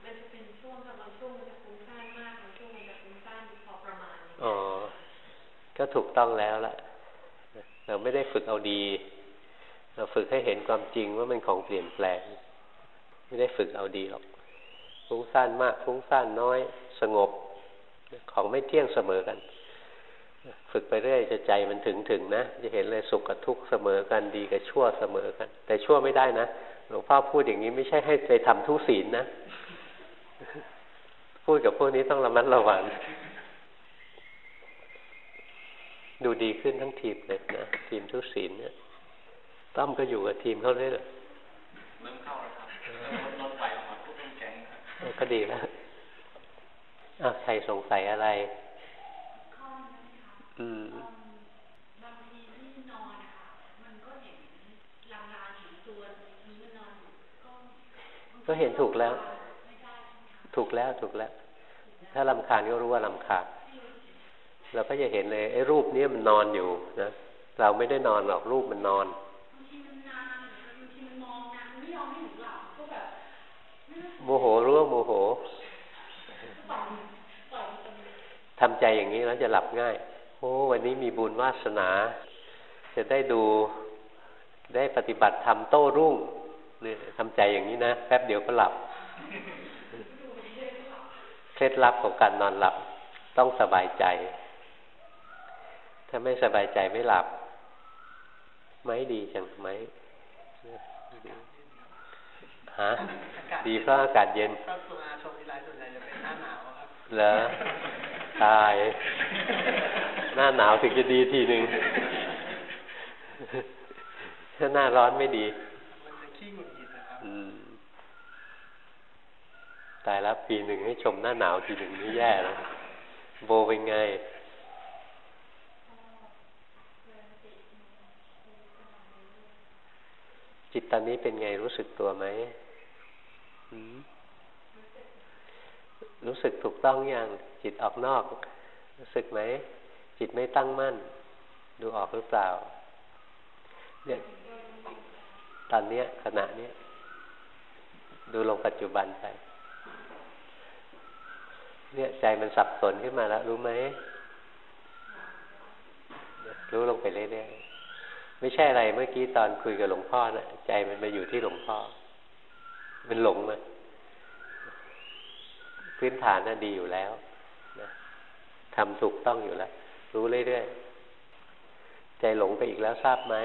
มันจะเป็นช่วงบางช่วงมันจะฟุ้งซ่านมากบางช่วงมันจะฟุ้งซ่านพอประมาณอ๋อ ก็ถูกต้องแล้วละเราไม่ได้ฝึกเอาดี เราฝึกให้เห็นความจริงว่ามันของเปลี่ยนแปลง ไม่ได้ฝึกเอาดีหรอก ฟุ้งซ่านมาก ฟุ้งซ่านน้อย สงบ ของไม่เที่ยงเสมอกัน ฝึกไปเรื่อยจะใจมันถึงถึงนะ จะเห็นเลยสุขกับทุกข์เสมอกันดีกับชั่วเสมอกัน แต่ชั่วไม่ได้นะหลวงพ่อพูดอย่างนี้ไม่ใช่ให้ไปทำทุศีลนะพูดกับพวกนี้ต้องระมัดระวังดูดีขึ้นทั้งทีมเลยนะทีมทุศีลเนี่ยต้อมก็อยู่กับทีมเขาเลยเหรอเริ่มเข้าแล้วครับรถไฟออกมาปุ๊บแก๊งก็ดีแล้วอ้าวใครสงสัยอะไร อืมก็เห็นถูกแล้ว ถูกแล้วถูกแล้ว ถ้าลำคาญก็รู้ว่าลำคาญเราก็จะเห็นเลยไอ้รูปนี้มันนอนอยู่นะเราไม่ได้นอนหรอกรูปมันนอนโมโหรู้ว่าโมโหทำใจอย่างนี้แล้วจะหลับง่าย อ้วันนี้มีบุญวาสนา จะได้ดูได้ปฏิบัติธรรมโต้รุ่งเนี่ยทำใจอย่างนี้นะ แป๊บเดียวก็หลับ เคล็ดลับของการนอนหลับต้องสบายใจ ถ้าไม่สบายใจไม่หลับ ไม่ดีจังไหมฮะดีเพราะอากาศเย็นเหรอตาย หน้าหนาวถึงจะดีทีหนึ่งถ้าหน้าร้อนไม่ดีตายแล้วปีหนึ่งให้ชมหน้าหนาวทีหนึ่งนี่แย่แล้วโบเป็นไงจิตตอนนี้เป็นไงรู้สึกตัวไหม รู้สึกถูกต้องอยังจิตออกนอก รู้สึกไหม จิตไม่ตั้งมั่น ดูออกหรือเปล่า เนี่ยตอนเนี้ยขณะเนี้ยดูลงปัจจุบันไป เนี่ยใจมันสับสนขึ้นมาแล้ว รู้ไหมรู้ลงไปเรื่อยๆไม่ใช่อะไรเมื่อกี้ตอนคุยกับหลวงพ่อนะใจมันมาอยู่ที่หลวงพ่อ มันหลงมาพื้นฐานน่ะดีอยู่แล้วนะทำถูกต้องอยู่แล้ว รู้เรื่อยๆ ใจหลงไปอีกแล้วทราบไหม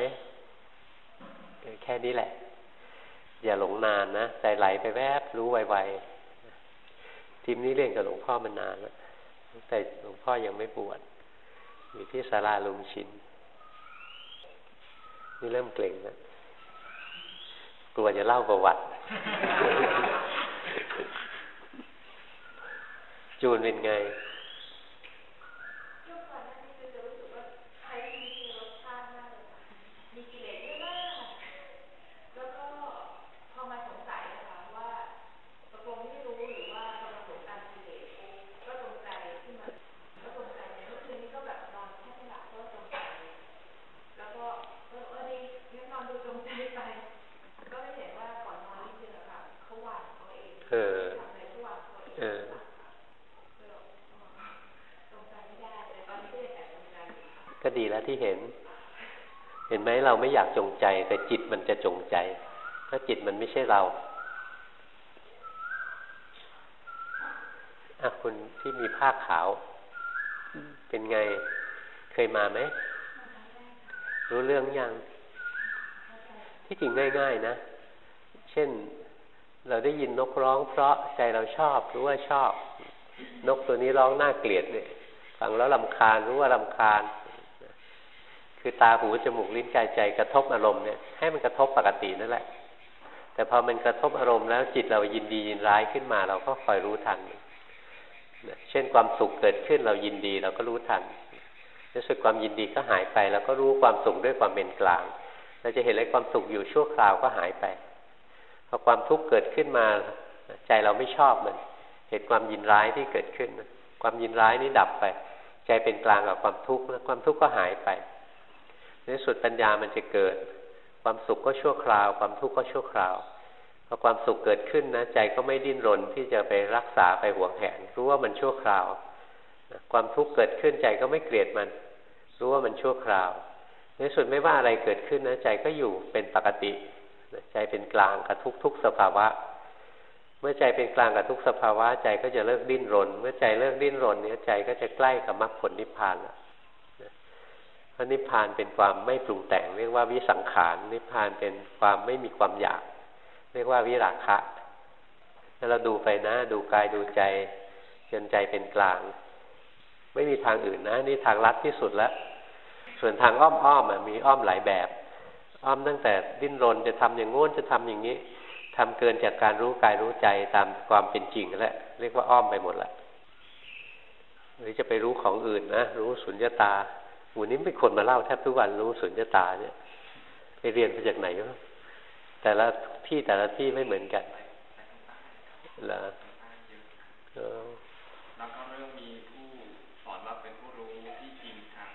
แค่นี้แหละ อย่าหลงนานนะ ใจไหลไปแวบรู้ไวๆทีมนี้เรียนกับหลวงพ่อมานานแล้วแต่หลวงพ่อยังไม่บวชอยู่ที่ศาลาลุงชิน นี่เริ่มเกร็งแล้วกลัวจะเล่าประวัติ จูนเป็นไง แล้วที่เห็น เห็นไหมเราไม่อยากจงใจ แต่จิตมันจะจงใจถ้าจิตมันไม่ใช่เราอะคุณที่มีผ้าขาว เป็นไงเคยมาไหม รู้เรื่องยังที่จริงง่าย ๆ นะ เช่นเราได้ยินนกร้องเพราะใจเราชอบรู้ว่าชอบ นกตัวนี้ร้องน่าเกลียดเนี่ยฟังแล้วลำคาญรู้ว่าลำคาญ คือตาหูจมูกลิ้นกายใจกระทบอารมณ์เนี่ยให้มันกระทบปกตินั่นแหละ แต่พอมันกระทบอารมณ์แล้วจิตเรายินดียินร้ายขึ้นมา เราก็คอยรู้ทัน เช่นความสุขเกิดขึ้นเรายินดีเราก็รู้ทันรู้สึกความยินดีก็หายไปแล้วก็รู้ความสุขด้วยความเป็นกลาง เราจะเห็นเลยความสุขอยู่ชั่วคราวก็หายไปพอความทุกข์เกิดขึ้นมาใจเราไม่ชอบมัน เห็นความยินร้ายที่เกิดขึ้น ความยินร้ายนี่ดับไป ใจเป็นกลางกับความทุกข์แล้วความทุกข์ก็หายไป ในสุดปัญญามันจะเกิด ความสุขก็ชั่วคราว ความทุกข์ก็ชั่วคราวพอความสุขเกิดขึ้นนะใจก็ไม่ดิ้นรนที่จะไปรักษาไปหวงแหนรู้ว่ามันชั่วคราว ความทุกข์เกิดขึ้นใจก็ไม่เกลียดมัน รู้ว่ามันชั่วคราว ในสุดไม่ว่าอะไรเกิดขึ้นนะใจก็อยู่เป็นปกติใจเป็นกลางกับทุกทุกสภาวะ เมื่อใจเป็นกลางกับทุกสภาวะ ใจก็จะเลิกดิ้นรน เมื่อใจเลิกดิ้นรนเนี้ยใจก็จะใกล้กับมรรคผลนิพพานแล้ว ระนิพพานเป็นความไม่ปรุงแต่ง เรียกว่าวิสังขารนิพพานเป็นความไม่มีความอยาก เรียกว่าวิราคะถ้าเราดูไปนะ ดูกายดูใจจนใจเป็นกลาง ไม่มีทางอื่นนะ นี่ทางลัดที่สุดแล้ว ส่วนทางอ้อมอ้อมมีอ้อมหลายแบบ อ้อมตั้งแต่ดิ้นรนจะทำอย่างงู้นจะทำอย่างนี้ทำเกินจากการรู้กายรู้ใจตามความเป็นจริงแล้วเรียกว่าอ้อมไปหมดละหรือจะไปรู้ของอื่นนะ รู้สุญญตา วันนี้ไม่คนมาเล่าแทบทุกวันรู้สุญญตาเนี่ยไปเรียนมาจากไหนวะแต่ละที่แต่ละที่ไม่เหมือนกันแล้วแล้วก็เริ่มมีผู้สอนว่าเป็นผู้รู้ที่จริงทาง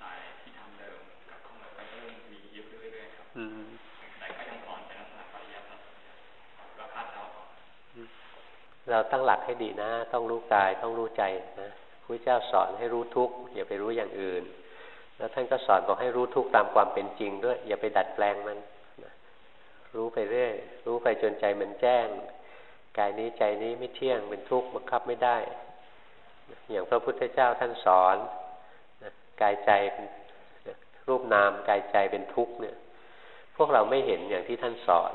สายที่ทำเดิมกับข้อมูลไปเริ่มมีเยอะเรื่อยๆครับแต่ก็ยังสอนเป็นลักษณะปริยัติเราคาดเดาเราตั้งหลักให้ดีนะ ต้องรู้กายต้องรู้ใจนะ พระเจ้าสอนให้รู้ทุกข์อย่าไปรู้อย่างอื่น แล้วท่านก็สอนบอกให้รู้ทุกข์ตามความเป็นจริงด้วย อย่าไปดัดแปลงมันรู้ไปเรื่อยรู้ไปจนใจมันแจ้ง กายนี้ใจนี้ไม่เที่ยงเป็นทุกข์บังคับไม่ได้ อย่างพระพุทธเจ้าท่านสอนกายใจรูปนามกายใจเป็นทุกข์เนี่ย พวกเราไม่เห็นอย่างที่ท่านสอน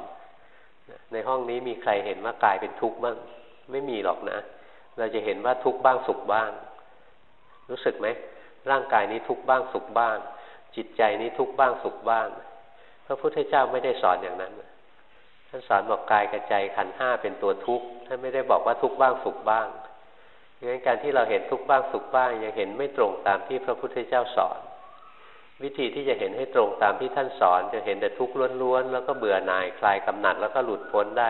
ในห้องนี้มีใครเห็นว่ากายเป็นทุกข์บ้าง ไม่มีหรอกนะ เราจะเห็นว่าทุกข์บ้างสุขบ้าง รู้สึกไหมร่างกายนี้ทุกบ้างสุขบ้าง จิตใจนี้ทุกบ้างสุขบ้าง พระพุทธเจ้าไม่ได้สอนอย่างนั้นท่านสอนบอกกายกับใจขันห้าเป็นตัวทุกข์ท่านไม่ได้บอกว่าทุกบ้างสุขบ้างงั้นการที่เราเห็นทุกบ้างสุขบ้างยังเห็นไม่ตรงตามที่พระพุทธเจ้าสอน วิธีที่จะเห็นให้ตรงตามที่ท่านสอน จะเห็นแต่ทุกข์ล้วนๆแล้วก็เบื่อหน่ายคลายกำหนัดแล้วก็หลุดพ้นได้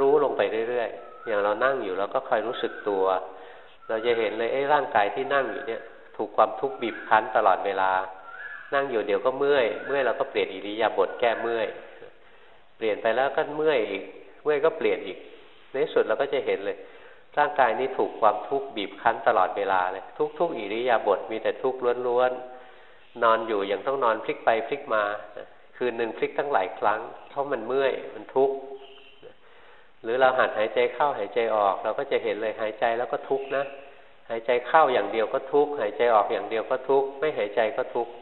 รู้ลงไปเรื่อยๆอย่างเรานั่งอยู่เราก็คอยรู้สึกตัว เราจะเห็นเลยไอ้ร่างกายที่นั่งอยู่เนี่ย ถูกความทุกข์บีบคั้นตลอดเวลา นั่งอยู่เดี๋ยวก็เมื่อย เมื่อยเราก็เปลี่ยนอิริยาบถแก้เมื่อย เปลี่ยนไปแล้วก็เมื่อยอีก เมื่อยก็เปลี่ยนอีก ในสุดเราก็จะเห็นเลย ร่างกายนี้ถูกความทุกข์บีบคั้นตลอดเวลาเลย ทุกๆอิริยาบถมีแต่ทุกข์ล้วนๆ นอนอยู่ยังต้องนอนพลิกไปพลิกมา คืนหนึ่งพลิกตั้งหลายครั้ง เพราะมันเมื่อย มันทุกข์ หรือเราหัดหายใจเข้าหายใจออก เราก็จะเห็นเลยหายใจแล้วก็ทุกข์นะ หายใจเข้าอย่างเดียวก็ทุกข์หายใจออกอย่างเดียวก็ทุกข์ไม่หายใจก็ทุกข์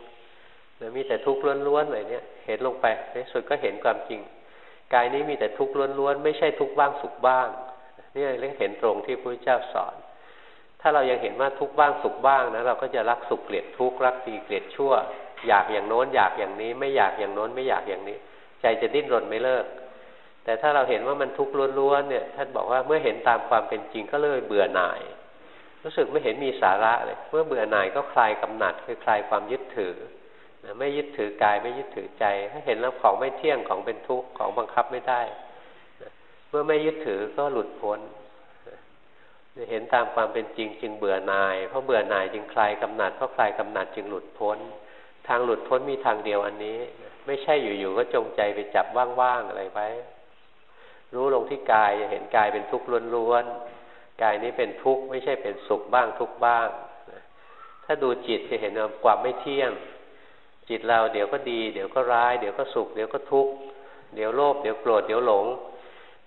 นะมีแต่ทุกข์ล้วนๆเลยเนี่ย เห็นลงไปในสุดก็เห็นความจริง กายนี้มีแต่ทุกข์ล้วนๆไม่ใช่ทุกข์บ้างสุขบ้างนี่เรียกเห็นตรงที่พระเจ้าสอน ถ้าเรายังเห็นว่าทุกข์บ้างสุขบ้างนะเราก็จะรักสุขเกลียดทุกข์รักดีเกลียดชั่ว อยากอย่างโน้นอยากอย่างนี้ ไม่อยากอย่างโน้นไม่อยากอย่างนี้ ใจจะดิ้นรนไม่เลิก แต่ถ้าเราเห็นว่ามันทุกข์ล้วนๆเนี่ย ท่านบอกว่าเมื่อเห็นตามความเป็นจริงก็เลยเบื่อหน่าย รู้สึกไม่เห็นมีสาระเลย เมื่อเบื่อหน่ายก็คลายกำหนัดคือคลายความยึดถือไม่ยึดถือกายไม่ยึดถือใจ ถ้าเห็นแล้วของไม่เที่ยงของเป็นทุกข์ของบังคับไม่ได้ เมื่อไม่ยึดถือก็หลุดพ้นเห็นตามความเป็นจริงจึงเบื่อหน่าย เพราะเบื่อหน่ายจึงคลายกำหนัดเพราะคลายกำหนัดจึงหลุดพ้น ทางหลุดพ้นมีทางเดียวอันนี้ ไม่ใช่อยู่ๆก็จงใจไปจับว่างๆอะไรไว้ รู้ลงที่กายจะเห็นกายเป็นทุกข์ล้วนๆกายนี้เป็นทุกข์ไม่ใช่เป็นสุขบ้างทุกข์บ้าง ถ้าดูจิตจะเห็นความไม่เที่ยง จิตเราเดี๋ยวก็ดี เดี๋ยวก็ร้าย เดี๋ยวก็สุข เดี๋ยวก็ทุกข์เดี๋ยวโลภเดี๋ยวโกรธเดี๋ยวหลง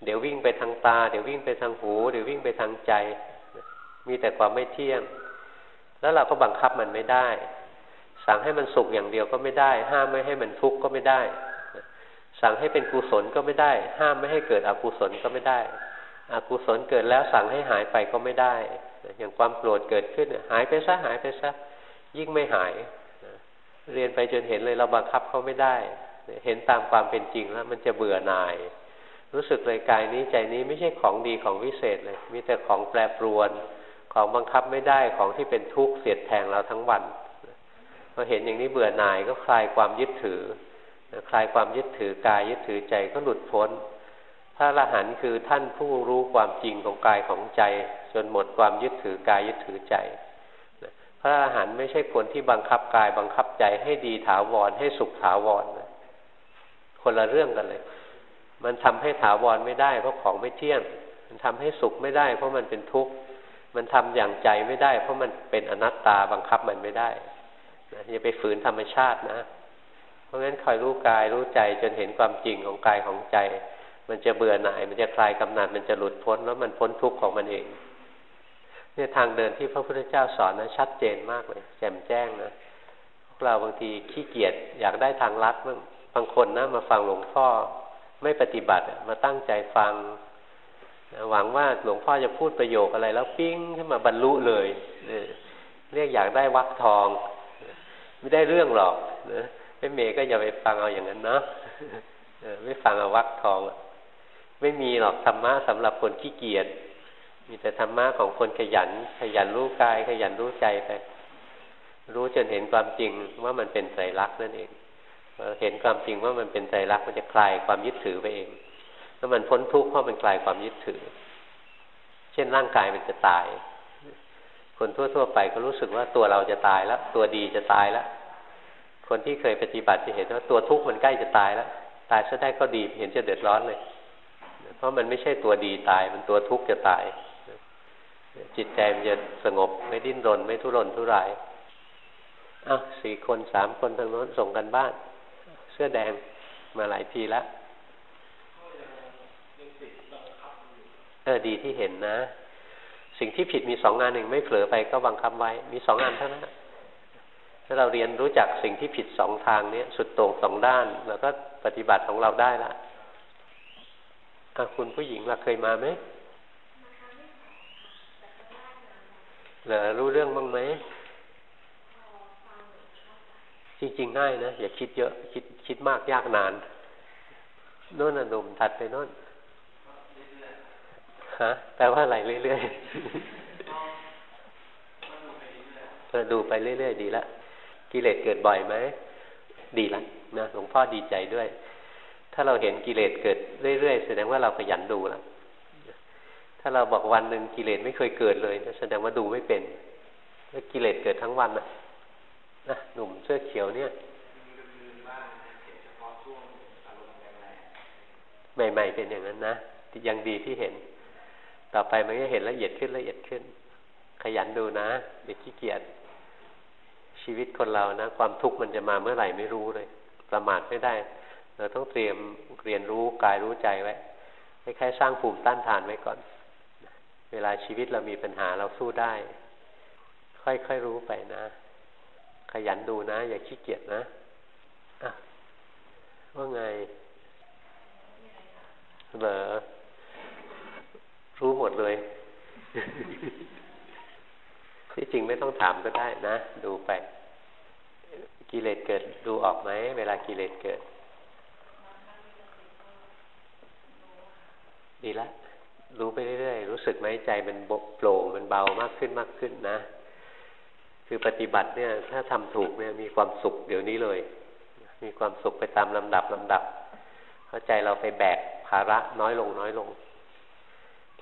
เดี๋ยววิ่งไปทางตา เดี๋ยววิ่งไปทางหู เดี๋ยววิ่งไปทางใจ มีแต่ความไม่เที่ยง แล้วเราก็บังคับมันไม่ได้ สั่งให้มันสุขอย่างเดียวก็ไม่ได้ ห้ามไม่ให้มันทุกข์ก็ไม่ได้ สั่งให้เป็นกุศลก็ไม่ได้ ห้ามไม่ให้เกิดอกุศลก็ไม่ได้ อกุศลเกิดแล้วสั่งให้หายไปก็ไม่ได้ อย่างความโกรธเกิดขึ้นหายไปซะหายไปซะยิ่งไม่หายเรียนไปจนเห็นเลยเราบังคับเขาไม่ได้ เห็นตามความเป็นจริงแล้ว มันจะเบื่อหน่าย รู้สึกเลยกายนี้ใจนี้ไม่ใช่ของดีของวิเศษเลย มีแต่ของแปรปรวน ของบังคับไม่ได้ของที่เป็นทุกข์เสียดแทงเราทั้งวันพอเห็นอย่างนี้เบื่อหน่ายก็คลายความยึดถือ คลายความยึดถือกายยึดถือใจก็หลุดพ้น พระอรหันต์คือท่านผู้รู้ความจริงของกายของใจ จนหมดความยึดถือกายยึดถือใจ พระอรหันต์ไม่ใช่คนที่บังคับกายบังคับใจให้ดีถาวรให้สุขถาวรคนละเรื่องกันเลย มันทำให้ถาวรไม่ได้เพราะของไม่เที่ยง มันทำให้สุขไม่ได้ เพราะมันเป็นทุกข์ มันทำอย่างใจไม่ได้ เพราะมันเป็นอนัตตาบังคับมันไม่ได้อย่าไปฝืนธรรมชาตินะ เพราะงั้นคอยรู้กายรู้ใจจนเห็นความจริงของกายของใจ มันจะเบื่อหน่าย มันจะคลายกำหนัดมันจะหลุดพ้นแล้วมันพ้นทุกข์ของมันเองเนี่ยทางเดินที่พระพุทธเจ้าสอนนะชัดเจนมากเลย แจ่มแจ้งนะพวกเราบางทีขี้เกียจอยากได้ทางลัดบ้างบางคนนะมาฟังหลวงพ่อไม่ปฏิบัติมาตั้งใจฟัง หวังว่าหลวงพ่อจะพูดประโยคอะไร แล้วปิ้งขึ้นมาบรรลุเลยเรียกอยากได้วักทอง ไม่ได้เรื่องหรอกนะ ไม่เมย์ก็อย่าไปฟังเอาอย่างนั้นนะไม่ฟังเอาวักทองไม่มีหรอกธรรมะสำหรับคนขี้เกียจมีแต่ธรรมะของคนขยัน ขยันรู้กาย ขยันรู้ใจไป รู้จนเห็นความจริงว่ามันเป็นไตรลักษณ์นั่นเองเห็นความจริงว่ามันเป็นไตรลักษณ์มันจะคลายความยึดถือไปเองแล้วมันพ้นทุกข์เพราะมันคลายความยึดถือ เช่นร่างกายมันจะตาย คนทั่ว ๆ ไปก็รู้สึกว่าตัวเราจะตายแล้ว ตัวดีจะตายแล้ว คนที่เคยปฏิบัติจะเห็นว่าตัวทุกข์มันใกล้จะตายแล้ว ตายซะได้ก็ดีเห็นจะเดือดร้อนเลย เพราะมันไม่ใช่ตัวดีตาย มันตัวทุกข์จะตาย จิตใจมันจะสงบไม่ดิ้นรน ไม่ทุรนทุรายอ้าวสี่คนสามคนทางโน้นส่งกันบ้าน เสื้อแดงมาหลายทีแล้วเออดีที่เห็นนะ สิ่งที่ผิดมีสองงานหนึ่งไม่เผลอไปก็บังคับไว้ มีสองงานเท่านั้น ถ้าเราเรียนรู้จักสิ่งที่ผิดสองทางนี้สุดโต่งสองด้านแล้วก็ปฏิบัติของเราได้ละคุณผู้หญิงเราเคยมาไหมเหรอรู้เรื่องบ้างไหมจริงๆง่ายนะอย่าคิดเยอะคิดคิดมากยากนานโน่นน่ะหนุ่มถัดไปโน่นฮะแปลว่าอะไรเรื่อยๆเออดูไปเรื่อยๆดีละ กิเลสเกิดบ่อยไหมดีละนะหลวงพ่อดีใจด้วย ถ้าเราเห็นกิเลสเกิดเรื่อยๆแสดงว่าเราขยันดูแล้วถ้าเราบอกวันหนึ่งกิเลสไม่เคยเกิดเลยแสดงว่าดูไม่เป็นแล้วกิเลสเกิดทั้งวันนะนะหนุ่มเสื้อเขียวเนี่ยใหม่ ๆ เป็นอย่างนั้นนะยังดีที่เห็น ต่อไปมันก็เห็นละเอียดขึ้นละเอียดขึ้น ขยันดูนะเด็กขี้เกียจ ชีวิตคนเรานะ ความทุกข์มันจะมาเมื่อไหร่ไม่รู้เลย ประมาทไม่ได้ เราต้องเตรียมเรียนรู้กายรู้ใจไว้ให้แค่สร้างภูมิต้านทานไว้ก่อน เวลาชีวิตเรามีปัญหาเราสู้ได้ ค่อยๆรู้ไปนะ ขยันดูนะ อย่าขี้เกียจนะอะว่าไงเหรอรู้หมดเลยที่จริงไม่ต้องถามก็ได้นะ ดูไป กิเลสเกิดดูออกไหมเวลากิเลสเกิด ดีล้วรู้ไปเรื่อยๆ รู้สึกไหมใจมันโปร่งมันเบามากขึ้นมากขึ้นนะ คือปฏิบัติเนี่ย ถ้าทำถูกเนี่ยมีความสุขเดี๋ยวนี้เลย มีความสุขไปตามลำดับลำดับ เข้าใจเราไปแบกภาระน้อยลงน้อยลง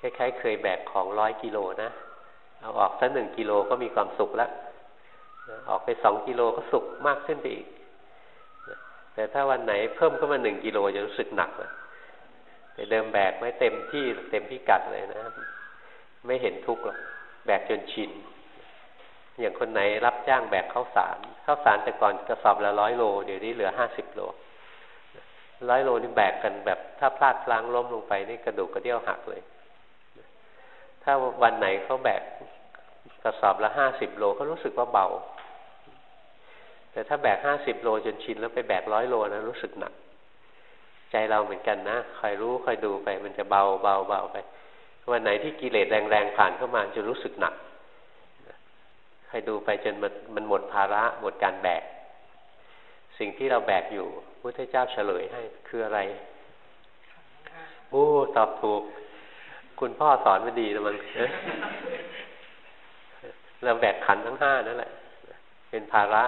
คล้ายๆ เคยแบกของร้อยกิโลนะเอาออกสักหนึ่งกิโลก็มีความสุขแล้ว ออกไปสองกิโลก็สุขมากขึ้นไปอีก แต่ถ้าวันไหนเพิ่มขึ้นมาหนึ่งกิโลจะรู้สึกหนักนะแต่เดิมแบกไม่เต็มที่เต็มพิกัดเลยนะ ไม่เห็นทุกข์หรอกแบกจนชิน อย่างคนไหนรับจ้างแบกข้าวสารข้าวสารแต่ก่อนกระสอบละร้อยโลเดี๋ยวนี้เหลือห้าสิบโลร้อยโลนี่แบกกันแบบถ้าพลาดพลั้งล้มลงไปนี่กระดูกกระเดี่ยวหักเลย ถ้าวันไหนเขาแบกกระสอบละห้าสิบโลเขารู้สึกว่าเบา แต่ถ้าแบกห้าสิบโลจนชินแล้วไปแบกร้อยโลนะรู้สึกหนัก ใจเราเหมือนกันนะคอยรู้คอยดูไปมันจะเบาเบาเบาไปวันไหนที่กิเลสแรงๆผ่านเข้ามาจะรู้สึกหนักคอยดูไปจนมันมันหมดภาระหมดการแบก สิ่งที่เราแบกอยู่พุทธเจ้าเฉลยให้คืออะไรโอ้ตอบถูก คุณพ่อสอนมาดีนะมันเราแบกขันทั้งห้านั่นแหละ เป็นภาระ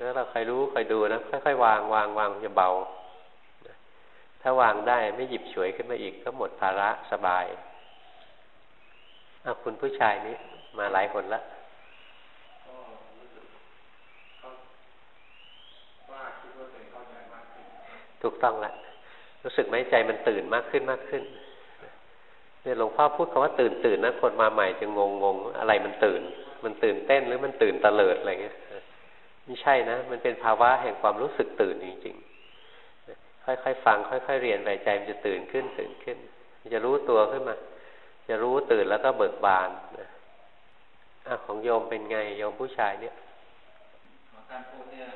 แล้วเราใครรู้ใครดูนะค่อยๆวางวางวางจะเบา ถ้าวางได้ไม่หยิบฉวยขึ้นมาอีกก็หมดภาระสบายอาคุณผู้ชายนี้มาหลายคนแล้วถูกต้องแล้วรู้สึกไหมใจมันตื่นมากขึ้นมากขึ้นเนี่ยหลวงพ่อพูดคำว่าตื่นตื่นนะคนมาใหม่จะงงงงอะไรมันตื่น มันตื่นเต้นหรือมันตื่นตะเลิดอะไรเงี้ย ไม่ใช่นะ มันเป็นภาวะแห่งความรู้สึกตื่นจริงๆ ค่อยๆฟัง ค่อย ๆ เรียนไปใจมันจะตื่นขึ้นตื่นขึ้น มันจะรู้ตัวขึ้นมา จะรู้ตื่นแล้วก็เบิกบานนะอะของโยมเป็นไงโยมผู้ชายเนี่ยการพูดเนี่ย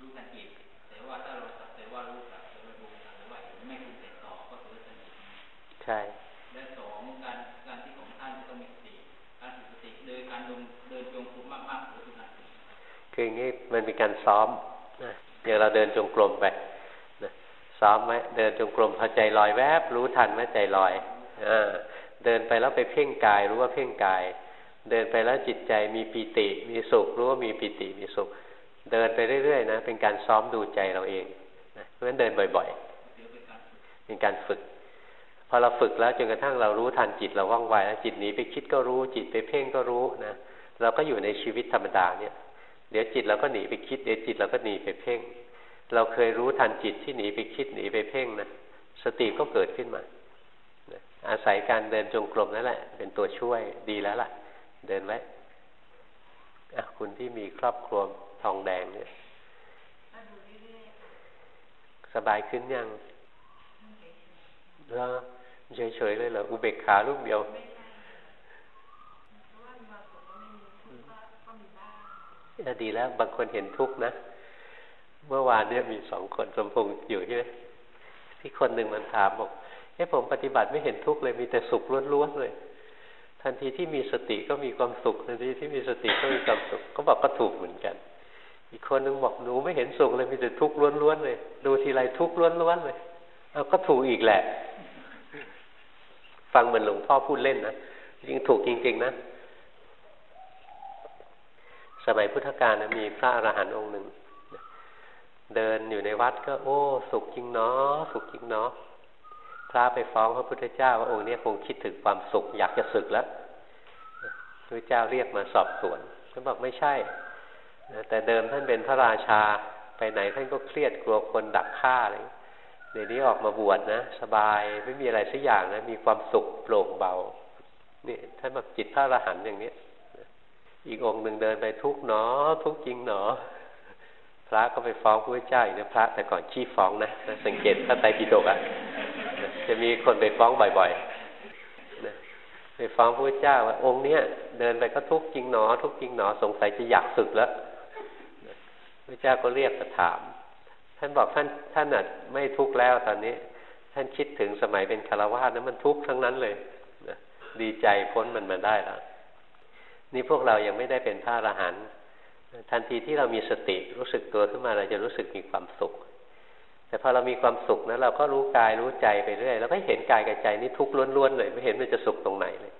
รู้กันจิตแต่ว่าถ้าเราแต่ว่ารู้กับแต่ว่าดูแต่ว่าไม่รู้ติดต่อก็ถือว่าสนิทใช่ คืออย่างนี้มันเป็นการซ้อมนะอย่างเราเดินจงกรมไปนะซ้อมไหมเดินจงกรมพอใจลอยแวบ รู้ทันไหมใจลอยอเดินไปแล้วไปเพ่งกาย รู้ว่าเพ่งกาย เดินไปแล้วจิตใจมีปิติ มีสุข รู้ว่ามีปิติมีสุข เดินไปเรื่อยๆนะเป็นการซ้อมดูใจเราเองนะเพราะฉะนั้นเดินบ่อยๆเป็นการฝึกพอเราฝึกแล้วจนกระทั่งเรารู้ทันจิตเราว่องไวแล้วจิตหนีไปคิดก็รู้จิตไปเพ่งก็รู้นะเราก็อยู่ในชีวิตธรรมดาเนี่ย เดี๋ยวจิตเราก็หนีไปคิด เดี๋ยวจิตเราก็หนีไปเพ่ง เราเคยรู้ทันจิตที่หนีไปคิดหนีไปเพ่งนะสติก็เกิดขึ้นมาอาศัยการเดินจงกรมนั่นแหละ เป็นตัวช่วยดีแล้วล่ะ เดินไว้อะคุณที่มีครอบครัวทองแดงเนี่ยสบายขึ้นยังแล้วเฉยๆเลยเหรออุเบกขาลูกเดียว ดีแล้ว บางคนเห็นทุกข์นะ เมื่อวานเนี่ยมีสองคนสมพงษ์อยู่ใช่ไหมที่คนหนึ่งมันถามบอกเฮ้ผมปฏิบัติไม่เห็นทุกข์เลยมีแต่สุขล้วนๆเลย ทันทีที่มีสติก็มีความสุข ทันทีที่มีสติก็มีความสุข ก็บอกก็ถูกเหมือนกัน อีกคนนึงบอกหนูไม่เห็นสุขเลยมีแต่ทุกข์ล้วนๆเลย ดูทีไรทุกข์ล้วนๆเลยเอาก็ถูกอีกแหละ ฟังเหมือนหลวงพ่อพูดเล่นนะจริงถูกจริงๆนะ สมัยพุทธกาลนะมีพระอรหันต์องค์หนึ่ง เดินอยู่ในวัดก็โอ้ สุขจริงเนาะสุขจริงเนาะพระไปฟ้องพระพุทธเจ้าว่าองค์นี้คงคิดถึงความสุข อยากจะศึกแล้วพระเจ้าเรียกมาสอบสวนก็บอกไม่ใช่แต่เดิมท่านเป็นพระราชาไปไหนท่านก็เครียดกลัวคนดักฆ่าอะไรเดี๋ยวนี้ออกมาบวชนะสบายไม่มีอะไรสักอย่างนะมีความสุขโปร่งเบานี่ท่านแบบจิตพระอรหันต์อย่างนี้ อีกองค์หนึ่งเดินไปทุกหนอ ทุกจริงหนอ พระก็ไปฟ้องพระเจ้าอีกนะพระแต่ก่อนชี้ฟ้องนะสังเกตพระไตรปิฎกอะจะมีคนไปฟ้องบ่อยๆนะไปฟ้องพระเจ้าว่าองค์เนี้ยเดินไปก็ทุกจริงหนอ ทุกจริงหนอสงสัยจะอยากสึกแล้วพระเจ้าก็เรียกมาถาม ท่านบอกท่านท่านอะไม่ทุกแล้วตอนนี้ ท่านคิดถึงสมัยเป็นคารวะนั้นมันทุกข์ทั้งนั้นเลยนะดีใจพ้นมันมาได้แล้ว นี่พวกเรายังไม่ได้เป็นพระอรหันต์ทันทีที่เรามีสติรู้สึกตัวขึ้นมาเราจะรู้สึกมีความสุข แต่พอเรามีความสุขนะเราก็รู้กายรู้ใจไปเรื่อยเราก็เห็นกายกับใจนี่ทุกข์ล้วนๆเลยไม่เห็นมันจะสุขตรงไหนเลย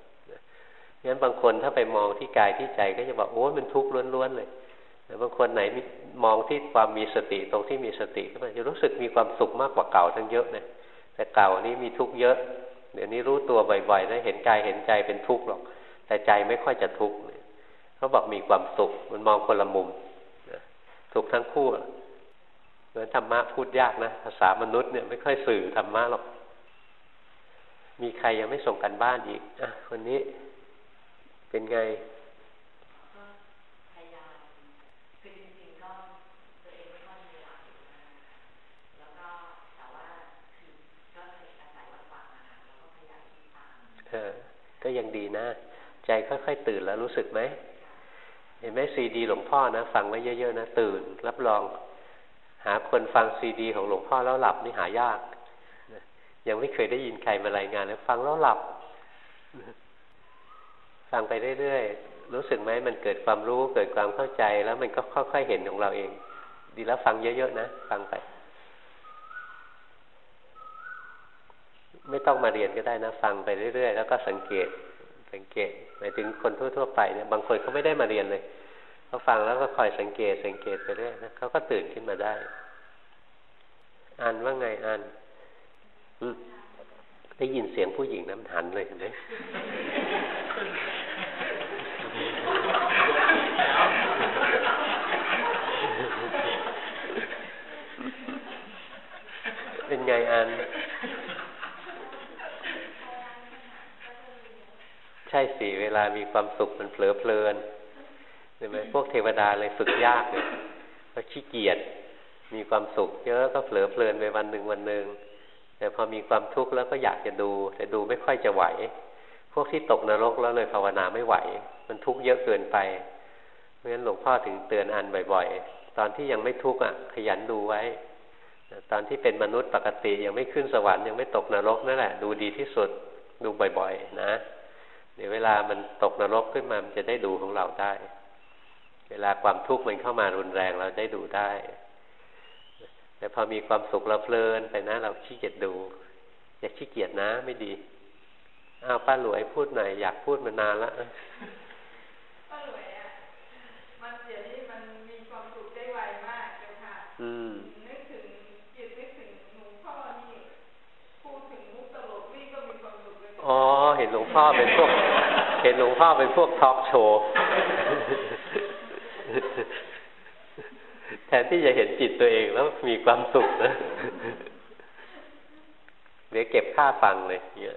งั้นบางคนถ้าไปมองที่กายที่ใจก็จะบอกโอ้มันทุกข์ล้วนๆเลยแต่บางคนไหนมองที่ความมีสติตรงที่มีสติก็มันจะรู้สึกมีความสุขมากกว่าเก่าทั้งเยอะนะแต่เก่านี้มีทุกข์เยอะ เดี๋ยวนี้รู้ตัวบ่อยๆนะเห็นกายเห็นใจเป็นทุกข์หรอก แต่ใจไม่ค่อยจะทุกข์เขาบอกมีความสุข มันมองคนละมุมทุกทั้งคู่เพราะธรรมะพูดยากนะภาษามนุษย์เนี่ยไม่ค่อยสื่อธรรมะหรอก มีใครยังไม่ส่งกันบ้านอีกอะคนนี้เป็นไงเออก็ยังดีนะ ใจค่อยๆตื่นแล้วรู้สึกไหมเห็นไหมซีดีหลวงพ่อนะฟังไว้เยอะๆนะตื่น รับรอง หาคนฟังซีดีของหลวงพ่อแล้วหลับนี่หายากยังไม่เคยได้ยินใครมารายงานแล้วฟังแล้วหลับ ฟังไปเรื่อยๆรู้สึกไหมมันเกิดความรู้เกิดความเข้าใจแล้วมันก็ค่อยๆเห็นของเราเอง ดีแล้วฟังเยอะๆนะฟังไป ไม่ต้องมาเรียนก็ได้นะ ฟังไปเรื่อยๆแล้วก็สังเกต สังเกตหมายถึงคนทั่ว ๆ ไปเนี่ยบางคนเขาไม่ได้มาเรียนเลยเขาฟังแล้วก็คอยสังเกตสังเกตไปเรื่อยนะเขาก็ตื่นขึ้นมาได้อ่านว่าไงอ่านได้ยินเสียงผู้หญิงน้ำหันเลยเห็นไหมเป็นไงอัน ใช่สิเวลามีความสุขมันเผลอเพลินเห็นไหมพวกเทวดาเลยฝึกยากเลยเพราะขี้เกียจมีความสุข เยอะก็เผลอเพลินไปวันหนึ่งวันหนึ่งแต่พอมีความทุกข์แล้วก็อยากจะดู แต่ดูไม่ค่อยจะไหว พวกที่ตกนรกแล้วเลยภาวนาไม่ไหว มันทุกข์เยอะเกินไปเพราะฉะนั้นหลวงพ่อถึงเตือนอันบ่อย ๆ ตอนที่ยังไม่ทุกข์อะ ขยันดูไว้ตอนที่เป็นมนุษย์ปกติยังไม่ขึ้นสวรรค์ยังไม่ตกนรกนั่นแหละ ดูดีที่สุดดูบ่อย ๆ นะเดี๋ยวเวลามันตกนรกขึ้นมามันจะได้ดูของเราได้ เวลาความทุกข์มันเข้ามารุนแรงเราได้ดูได้ แต่พอมีความสุขเราเพลินไปนะ เราขี้เกียจดู อย่าขี้เกียจนะไม่ดีอ้าวป้าหลวยพูดหน่อยอยากพูดมานานแล้วป้าหลวยอะมันเดี๋ยวนี้มันมีความสุขได้ไวมากเจ้าค่ะ อืม อ๋อ เห็นหลวงพ่อเป็นพวก เห็นหลวงพ่อเป็นพวกทอล์กโชว์ แทนที่จะเห็นจิตตัวเองแล้วมีความสุขนะเดี๋ยวเก็บค่าฟังเลยเนี่ย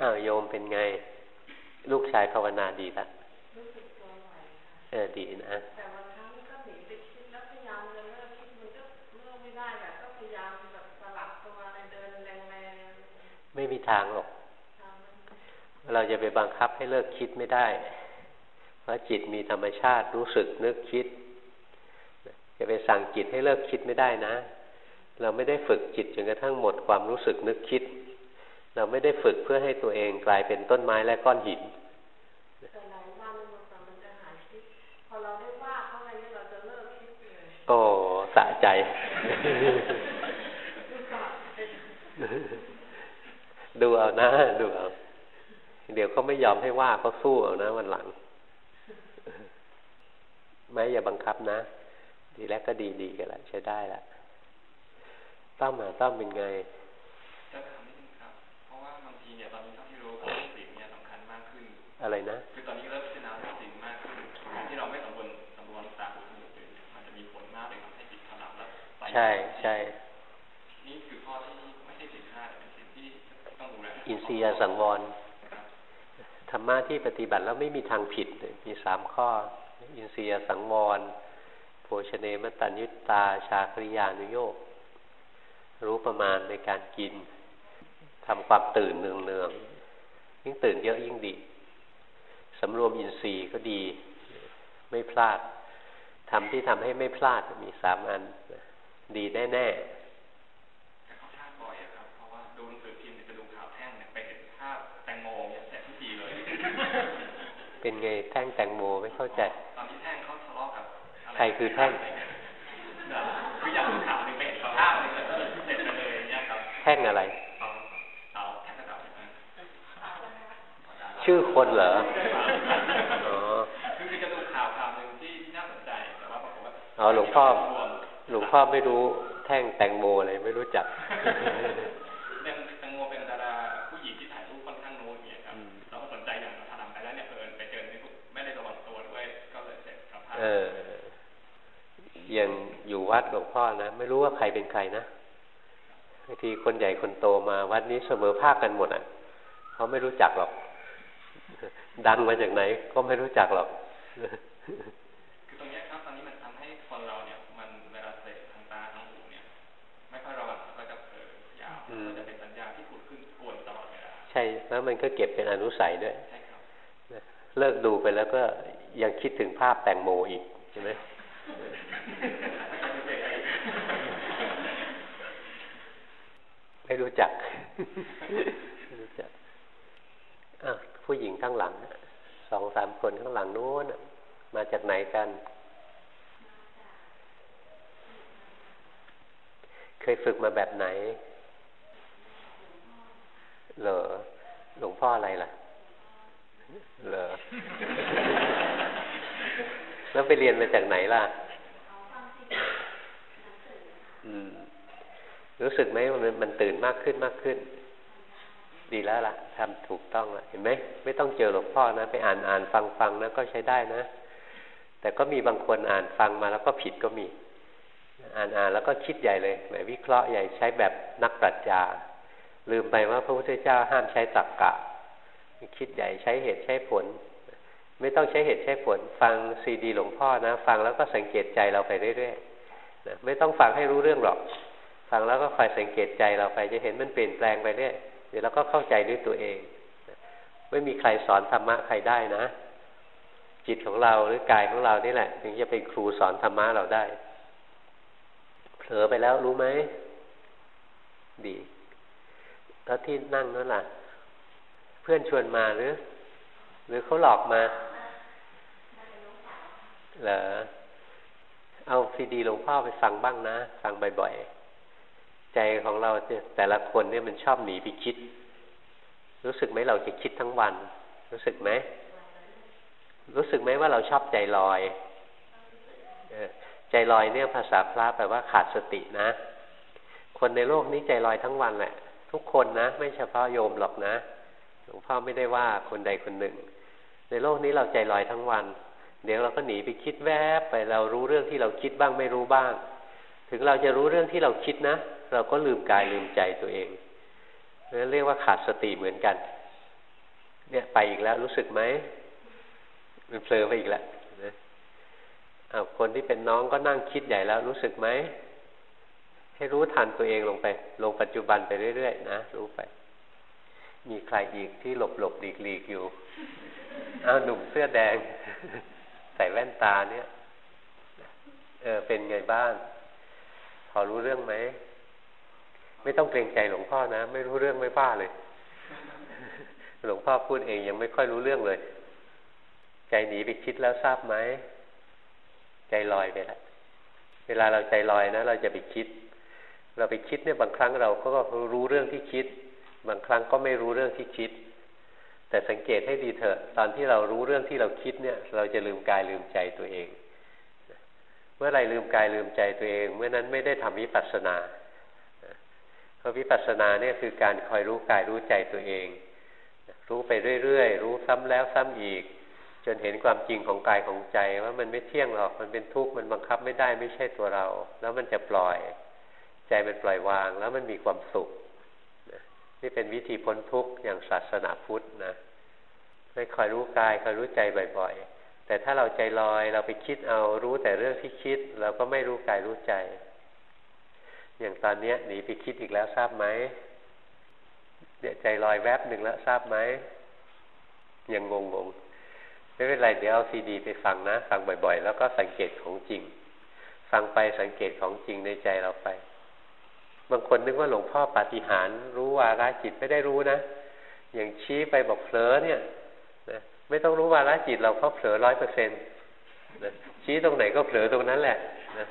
อ้าวโยมเป็นไง ลูกชายภาวนาดีละเออดีนะ ไม่มีทางหรอก เราจะไปบังคับให้เลิกคิดไม่ได้ เพราะจิตมีธรรมชาติรู้สึกนึกคิด จะไปสั่งจิตให้เลิกคิดไม่ได้นะ เราไม่ได้ฝึกจิตจนกระทั่งหมดความรู้สึกนึกคิด เราไม่ได้ฝึกเพื่อให้ตัวเองกลายเป็นต้นไม้และก้อนหินโอ้สะใจ ดูเอานะดูเอาเดี๋ยวเขาไม่ยอมให้ว่าเขาสู้เอานะวันหลัง ไม่อย่าบังคับนะดีแล้วก็ดีดีกันละใช้ได้ละต้อมมาต้อมเป็นไงจะถามนิดนึงครับเพราะว่าบางทีเนี่ยตอนนี้เท่าที่รู้สิ่งเนี่ยสำคัญมากขึ้นอะไรนะ คือตอนนี้เริ่มพิจารณาสิ่งมากขึ้นที่เราไม่สำรวจสำรวจตาหูจมูกมันจะมีผลมากเลยทำให้จิตถลับแล้วใช่ใช่ อินทรียสังวรธรรมะที่ปฏิบัติแล้วไม่มีทางผิดมีสามข้อ อินทรียสังวรโภชเนมตัญยุตตา ชาคริยานุโยกรู้ประมาณในการกินทำความตื่นเนืองเนืองยิ่งตื่นเยอะยิ่งดีสำรวมอินทรีย์ก็ดี ไม่พลาดทำที่ทำให้ไม่พลาดมีสามอัน ดีแน่ ๆ เป็นไงแท่งแตงโมไม่เข้าใจตอนที่แท่งเขาทะเลาะกับใครคือแท่งคืออยากข่าวหนึ่งไปเห็นสภาพเลยเสร็จเลยเนี่ยครับแท่งอะไรชื่อคนเหรออ๋อคือจะดูข่าวข่าวหนึ่งที่น่าสนใจแต่ว่าบอกว่าอ๋อหลวงพ่อหลวงพ่อไม่รู้แท่งแตงโมอะไรไม่รู้จักเออ อย่างอยู่วัดหลวงพ่อนะ ไม่รู้ว่าใครเป็นใครนะบางทีคนใหญ่คนโตมาวัดนี้เสมอภาคกันหมดอะเขาไม่รู้จักหรอก ดังมาจากไหน ก็ไม่รู้จักหรอกคือตรงนี้ครับตอนนี้มันทำให้คนเราเนี่ย มันเวลาเสพทางตาทางหูเนี่ย ไม่ค่อยระวังก็จะเผลอยาวก็จะเป็นสัญญาที่ผุดขึ้นกวนตลอดเวลาใช่แล้วมันก็เก็บเป็นอนุสัยด้วยใช่ครับเลิกดูไปแล้วก็ยังคิดถึงภาพแตงโมอีกใช่ไหม ไม่รู้จักรู้จักอะผู้หญิงข้างหลังสองสามคนข้างหลังนู้นมาจากไหนกัน เคยฝึกมาแบบไหน เหรอหลวงพ่ออะไรล่ะ เหรอ แล้วไปเรียนมาจากไหนล่ะ อืม รู้สึกไหมมันมันตื่นมากขึ้นมากขึ้น ดีแล้วล่ะทำถูกต้องแล้วเห็นไหมไม่ต้องเจอหลวงพ่อนะไปอ่านอ่านฟังฟังนะก็ใช้ได้นะ แต่ก็มีบางคนอ่านฟังมาแล้วก็ผิดก็มี อ่านอ่านแล้วก็คิดใหญ่เลยหมวิเคราะห์ใหญ่ใช้แบบนักปรัชญาลืมไปว่าพระพุทธเจ้าห้ามใช้ตรรกกะ คิดใหญ่ใช้เหตุใช้ผล ไม่ต้องใช้เหตุใช้ผล ฟังซีดีหลวงพ่อนะ ฟังแล้วก็สังเกตใจเราไปเรื่อยๆนะไม่ต้องฟังให้รู้เรื่องหรอก ฟังแล้วก็คอยสังเกตใจเราไปจะเห็นมันเปลี่ยนแปลงไปเรื่อยเดี๋ยวเราก็เข้าใจด้วยตัวเอง ไม่มีใครสอนธรรมะใครได้นะ จิตของเราหรือกายของเรานี่แหละ ถึงจะเป็นครูสอนธรรมะเราได้ เผลอไปแล้วรู้ไหมดีแล้วที่นั่งนั่นล่ะ เพื่อนชวนมาหรือ หรือเขาหลอกมา เหรอเอาซีดีหลวงพ่อไปฟังบ้างนะฟังบ่อยๆใจของเราแต่ละคนเนี่ยมันชอบหนีไปคิด รู้สึกไหมเราจะคิดทั้งวัน รู้สึกไหมรู้สึกไหมว่าเราชอบใจลอยใจลอยเนี่ยภาษาพระแปลว่าขาดสตินะ คนในโลกนี้ใจลอยทั้งวันแหละ ทุกคนนะ ไม่เฉพาะโยมหรอกนะหลวงพ่อไม่ได้ว่าคนใดคนหนึ่ง ในโลกนี้เราใจลอยทั้งวัน เดี๋ยวเราก็หนีไปคิดแวบไปเรารู้เรื่องที่เราคิดบ้างไม่รู้บ้าง ถึงเราจะรู้เรื่องที่เราคิดนะ เราก็ลืมกายลืมใจตัวเองนั่นเรียกว่าขาดสติเหมือนกัน เนี่ยไปอีกแล้วรู้สึกไหมมันเผลอไปอีกแล้วนะคนที่เป็นน้องก็นั่งคิดใหญ่แล้วรู้สึกไหมให้รู้ทันตัวเองลงไป ลงปัจจุบันไปเรื่อยๆนะรู้ไป มีใครอีกที่หลบหลบหลีกหลีกอยู่อ้าวหนุ่มเสื้อแดง ใส่แว่นตาเนี่ย เออ เป็นไงบ้างพอรู้เรื่องไหม ไม่ต้องเกรงใจหลวงพ่อนะ ไม่รู้เรื่องไม่บ้าเลย หลวงพ่อพูดเองยังไม่ค่อยรู้เรื่องเลย ใจหนีไปคิดแล้วทราบไหม ใจลอยไปแล้วเวลาเราใจลอยนะ เราจะไปคิด เราไปคิดเนี่ยบางครั้งเราก็รู้เรื่องที่คิด บางครั้งก็ไม่รู้เรื่องที่คิด แต่สังเกตให้ดีเถอะ ตอนที่เรารู้เรื่องที่เราคิดเนี่ย เราจะลืมกายลืมใจตัวเอง เมื่อไรลืมกายลืมใจตัวเอง เมื่อนั้นไม่ได้ทำวิปัสสนาเพราะวิปัสสนาเนี่ยคือการคอยรู้กายรู้ใจตัวเอง รู้ไปเรื่อยๆ รู้ซ้ำแล้วซ้ำอีก จนเห็นความจริงของกายของใจ ว่ามันไม่เที่ยงหรอกมันเป็นทุกข์มันบังคับไม่ได้ไม่ใช่ตัวเรา แล้วมันจะปล่อย ใจมันปล่อยวาง แล้วมันมีความสุข นี่เป็นวิธีพ้นทุกข์อย่างศาสนาพุทธนะให้คอยรู้กายคอยรู้ใจบ่อยๆ แต่ถ้าเราใจลอยเราไปคิดเอารู้แต่เรื่องที่คิด เราก็ไม่รู้กายรู้ใจ อย่างตอนนี้หนีไปคิดอีกแล้วทราบไหมเดี๋ยวใจลอยแวบหนึ่งแล้วทราบไหมยังงงงไม่เป็นไรเดี๋ยวเอาซีดีไปฟังนะ ฟังบ่อยๆ แล้วก็สังเกตของจริง ฟังไปสังเกตของจริงในใจเราไป บางคนนึกว่าหลวงพ่อปาฏิหาริย์รู้วาระจิตไม่ได้รู้นะ อย่างชี้ไปบอกเผลอเนี่ยนะไม่ต้องรู้วาระจิตเราเขาเผลอร้อยเปอร์เซ็นต์ชี้ตรงไหนก็เผลอตรงนั้นแหละนะ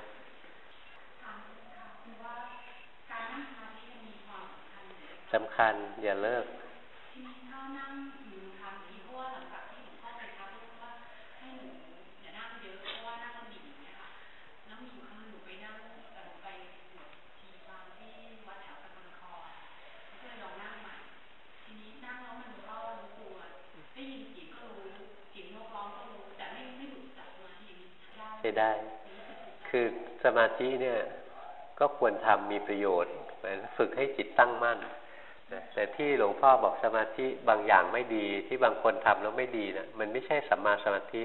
สำคัญอย่าเลิก ได้ คือสมาธิเนี่ยก็ควรทำมีประโยชน์ฝึกให้จิตตั้งมั่นแต่ที่หลวงพ่อบอกสมาธิบางอย่างไม่ดี ที่บางคนทำแล้วไม่ดีนะมันไม่ใช่สัมมาสมาธิ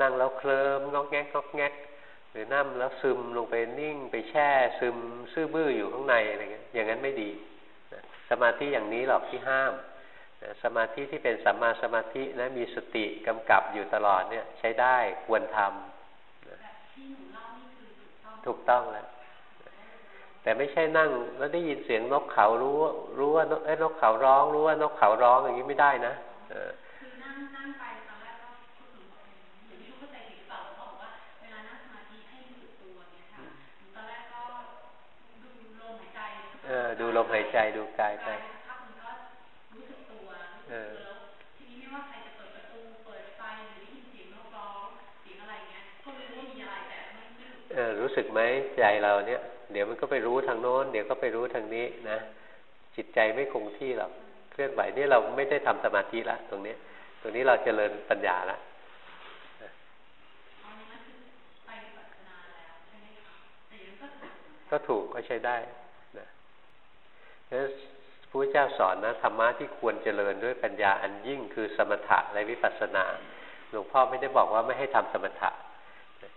นั่งแล้วเคลิ้มงอกแงกงอกแงกหรือนั่งแล้วซึมลงไปนิ่งไปแช่ ซึมซื่อบื้ออยู่ข้างในอะไรเงี้ยอย่างนั้นไม่ดีสมาธิอย่างนี้หรอกที่ห้ามสมาธิที่เป็นสัมมาสมาธินะมีสติกำกับอยู่ตลอดเนี่ยใช้ได้ควรทำ ถูกต้องแล้วแต่ไม่ใช่นั่ง แล้วได้ยินเสียงนกเขารู้รู้ว่านกนกเขาร้องรู้ว่านกเขาร้องอย่างนี้ไม่ได้นะเออเออดูลมหายใจดูกายไป เออ ทีนี้ไม่ว่าใครจะเปิดประตูเปิดไฟหรือได้ยินเสียงนกร้องเสียงอะไรเงี้ยก็รู้ว่ามีอะไรแต่ไม่ไม่ รู้เออรู้สึกไหมใจเราเนี่ย เดี๋ยวมันก็ไปรู้ทางโน้น เดี๋ยวก็ไปรู้ทางนี้นะ จิตใจไม่คงที่หรอกเคลื่อนไหวนี่เราไม่ได้ทำสมาธิละตรงนี้ ตรงนี้เราเจริญปัญญาละเอานี้มันคือไปวิปัสสนาแล้วใช่ไหมคะแต่ยังก็ถูกก็ถูกก็ใช้ได้นะแล้วพระเจ้าสอนนะธรรมะที่ควรเจริญด้วยปัญญาอันยิ่งคือสมถะและวิปัสสนา หลวงพ่อไม่ได้บอกว่าไม่ให้ทำสมถะเ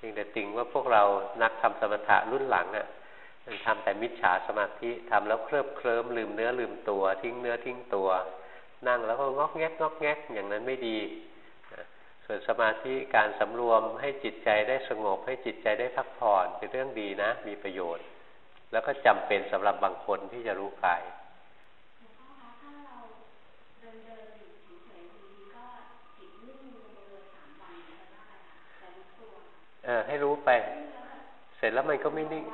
พียงแต่ติงว่าพวกเรานักทำสมถะรุ่นหลังอะมันทำแต่มิจฉาสมาธิทำแล้วเคลิบเคลิ้มลืมเนื้อลืมตัว ทิ้งเนื้อทิ้งตัว นั่งแล้วก็งอกแงกงอกแงกอย่างนั้นไม่ดีส่วนสมาธิการสำรวมให้จิตใจได้สงบ ให้จิตใจได้พักผ่อนเป็นเรื่องดีนะ มีประโยชน์ แล้วก็จำเป็นสำหรับบางคนที่จะรู้กาย หลวงพ่อคะถ้าเราเดินเดินอยู่เฉยๆดีๆก็จิตนิ่งลงไปเลยสามวันก็ได้ค่ะแต่รู้ตัว เออให้รู้ไป เสร็จแล้วมันก็ไม่นิ่ง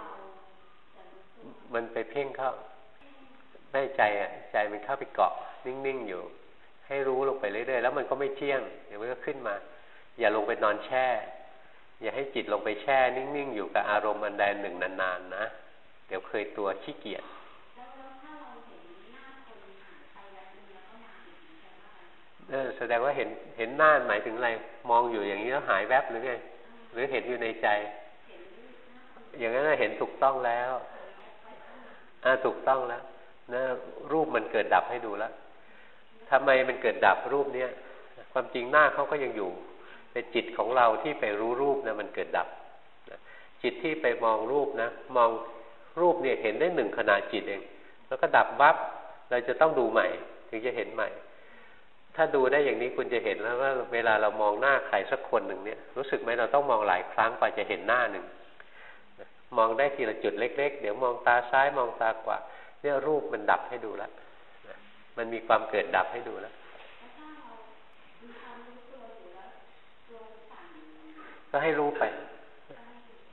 มันไปเพ่งเข้าได้ใจอะ ใจมันเข้าไปเกาะ นิ่งๆอยู่ ให้รู้ลงไปเรื่อยๆแล้วมันก็ไม่เที่ยงเดี๋ยวมันก็ขึ้นมา อย่าลงไปนอนแช่ อย่าให้จิตลงไปแช่ นิ่งๆอยู่กับอารมณ์อันใดหนึ่งนานๆนะเดี๋ยวเคยตัวขี้เกียจแล้วแล้วถ้าเราเห็นหน้าคนผ่านไปแล้วนึงแล้วก็มาอีกแสดงว่าอะไรเออแสดงว่าเห็นเห็นหน้าหมายถึงอะไร มองอยู่อย่างนี้แล้วหายแวบหรือไง รือเห็นอยู่ในใจ อย่างนั้นน่ะเห็นถูกต้องแล้วอ่าถูกต้องแล้วนะรูปมันเกิดดับให้ดูแล้วทำไมมันเกิดดับรูปเนี้ยความจริงหน้าเขาก็ยังอยู่แต่จิตของเราที่ไปรู้รูปนะมันเกิดดับนะจิตที่ไปมองรูปนะมองรูปเนี่ยเห็นได้หนึ่งขณะจิตเอง แล้วก็ดับวับเราจะต้องดูใหม่ ถึงจะเห็นใหม่ ถ้าดูได้อย่างนี้คุณจะเห็นแล้วว่า เวลาเรามองหน้าใครสักคนหนึ่งเนี่ย รู้สึกไหมเราต้องมองหลายครั้งกว่าจะเห็นหน้าหนึ่งมองได้ทีละจุดเล็ก ๆ เดี๋ยวมองตาซ้ายมองตาขวาเนี่ยรูปมันดับให้ดูแล้วมันมีความเกิดดับให้ดูแล้วก็ให้รู้ไป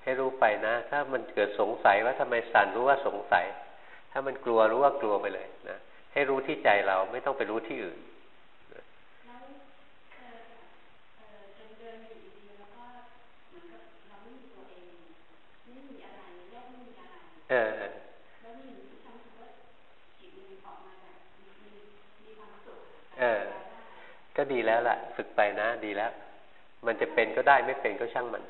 ให้รู้ไปนะ ถ้ามันเกิดสงสัยว่าทำไมสั่นรู้ว่าสงสัย ถ้ามันกลัวรู้ว่ากลัวไปเลยนะให้รู้ที่ใจเราไม่ต้องไปรู้ที่อื่น แล้วเออเออเดินเดินอยู่ดีๆแล้วก็เหมือนกับเราไม่มีตัวเองไม่มีอะไรโลกไม่มีอะไร เออเออแล้วมีอยู่ที่ทำคือว่าจิตมันออกมาแบบมีมีมีความสุขเออ ก็ดีแล้วล่ะ ฝึกไปนะดีแล้ว มันจะเป็นก็ได้ไม่เป็นก็ช่างมัน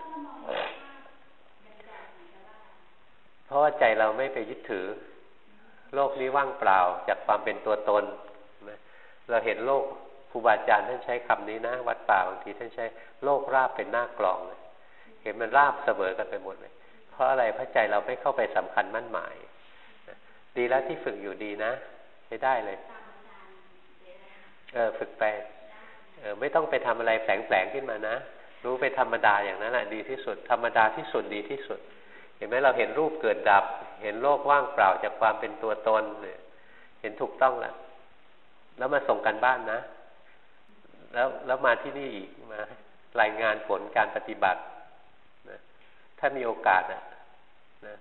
เพราะว่าใจเราไม่ไปยึดถือ โลกนี้ว่างเปล่าจากความเป็นตัวตนนะเราเห็นโลกครูบาอาจารย์ท่านใช้คำนี้นะ วัดป่าบางทีท่านใช้โลกราบเป็นหน้ากลองเลยเห็นมันราบเสมอกันไปหมดเลย เพราะอะไรเพราะใจเราไม่เข้าไปสำคัญมั่นหมาย ดีแล้วที่ฝึกอยู่ดีนะใช้ได้เลย เออฝึกไปเออไม่ต้องไปทำอะไรแฝงๆขึ้นมานะ รู้ไปธรรมดาอย่างนั้นแหละดีที่สุด ธรรมดาที่สุดดีที่สุด เห็นไหมเราเห็นรูปเกิดดับ เห็นโลกว่างเปล่าจากความเป็นตัวตนเห็นถูกต้องแล้วแล้วมาส่งกันบ้านนะ แล้วแล้วมาที่นี่อีกมารายงานผลการปฏิบัติ ถ้ามีโอกาสนะนะ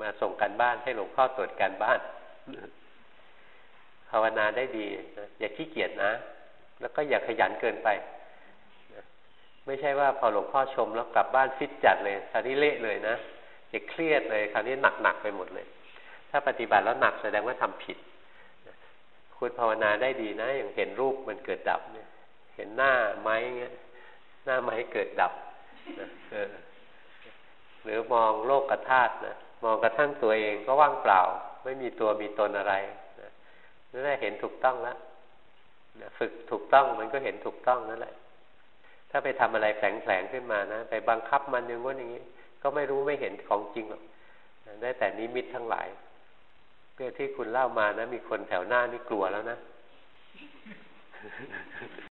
มาส่งกันบ้านให้หลวงพ่อตรวจการบ้าน ภาวนาได้ดีนะอย่าขี้เกียจนะ แล้วก็อย่าขยันเกินไปนะไม่ใช่ว่าพอหลวงพ่อชมแล้วกลับบ้านฟิตจัดเลยคราวนี้เละเลยนะจะเครียดเลยคราวนี้หนักหนักๆไปหมดเลย ถ้าปฏิบัติแล้วหนักแสดงว่าทำผิดคุณภาวนาได้ดีนะ อย่างเห็นรูปมันเกิดดับเนี่ย เห็นหน้าไม้เงี้ย หน้าไม้เกิดดับนะเออ หรือมองโลกกระธาตุนะมองกระทั่งตัวเองก็ว่างเปล่า ไม่มีตัวมีตนอะไรนะนั่นแหละเห็นถูกต้องแล้วนะฝึกถูกต้องมันก็เห็นถูกต้องนั่นแหละ ถ้าไปทำอะไรแฝงๆขึ้นมานะไปบังคับมันอย่างง้นอย่างนี้ ก็ไม่รู้ไม่เห็นของจริงหรอกได้แต่นิมิตทั้งหลายเรื่องที่คุณเล่ามานะ มีคนแถวหน้านี่กลัวแล้วนะ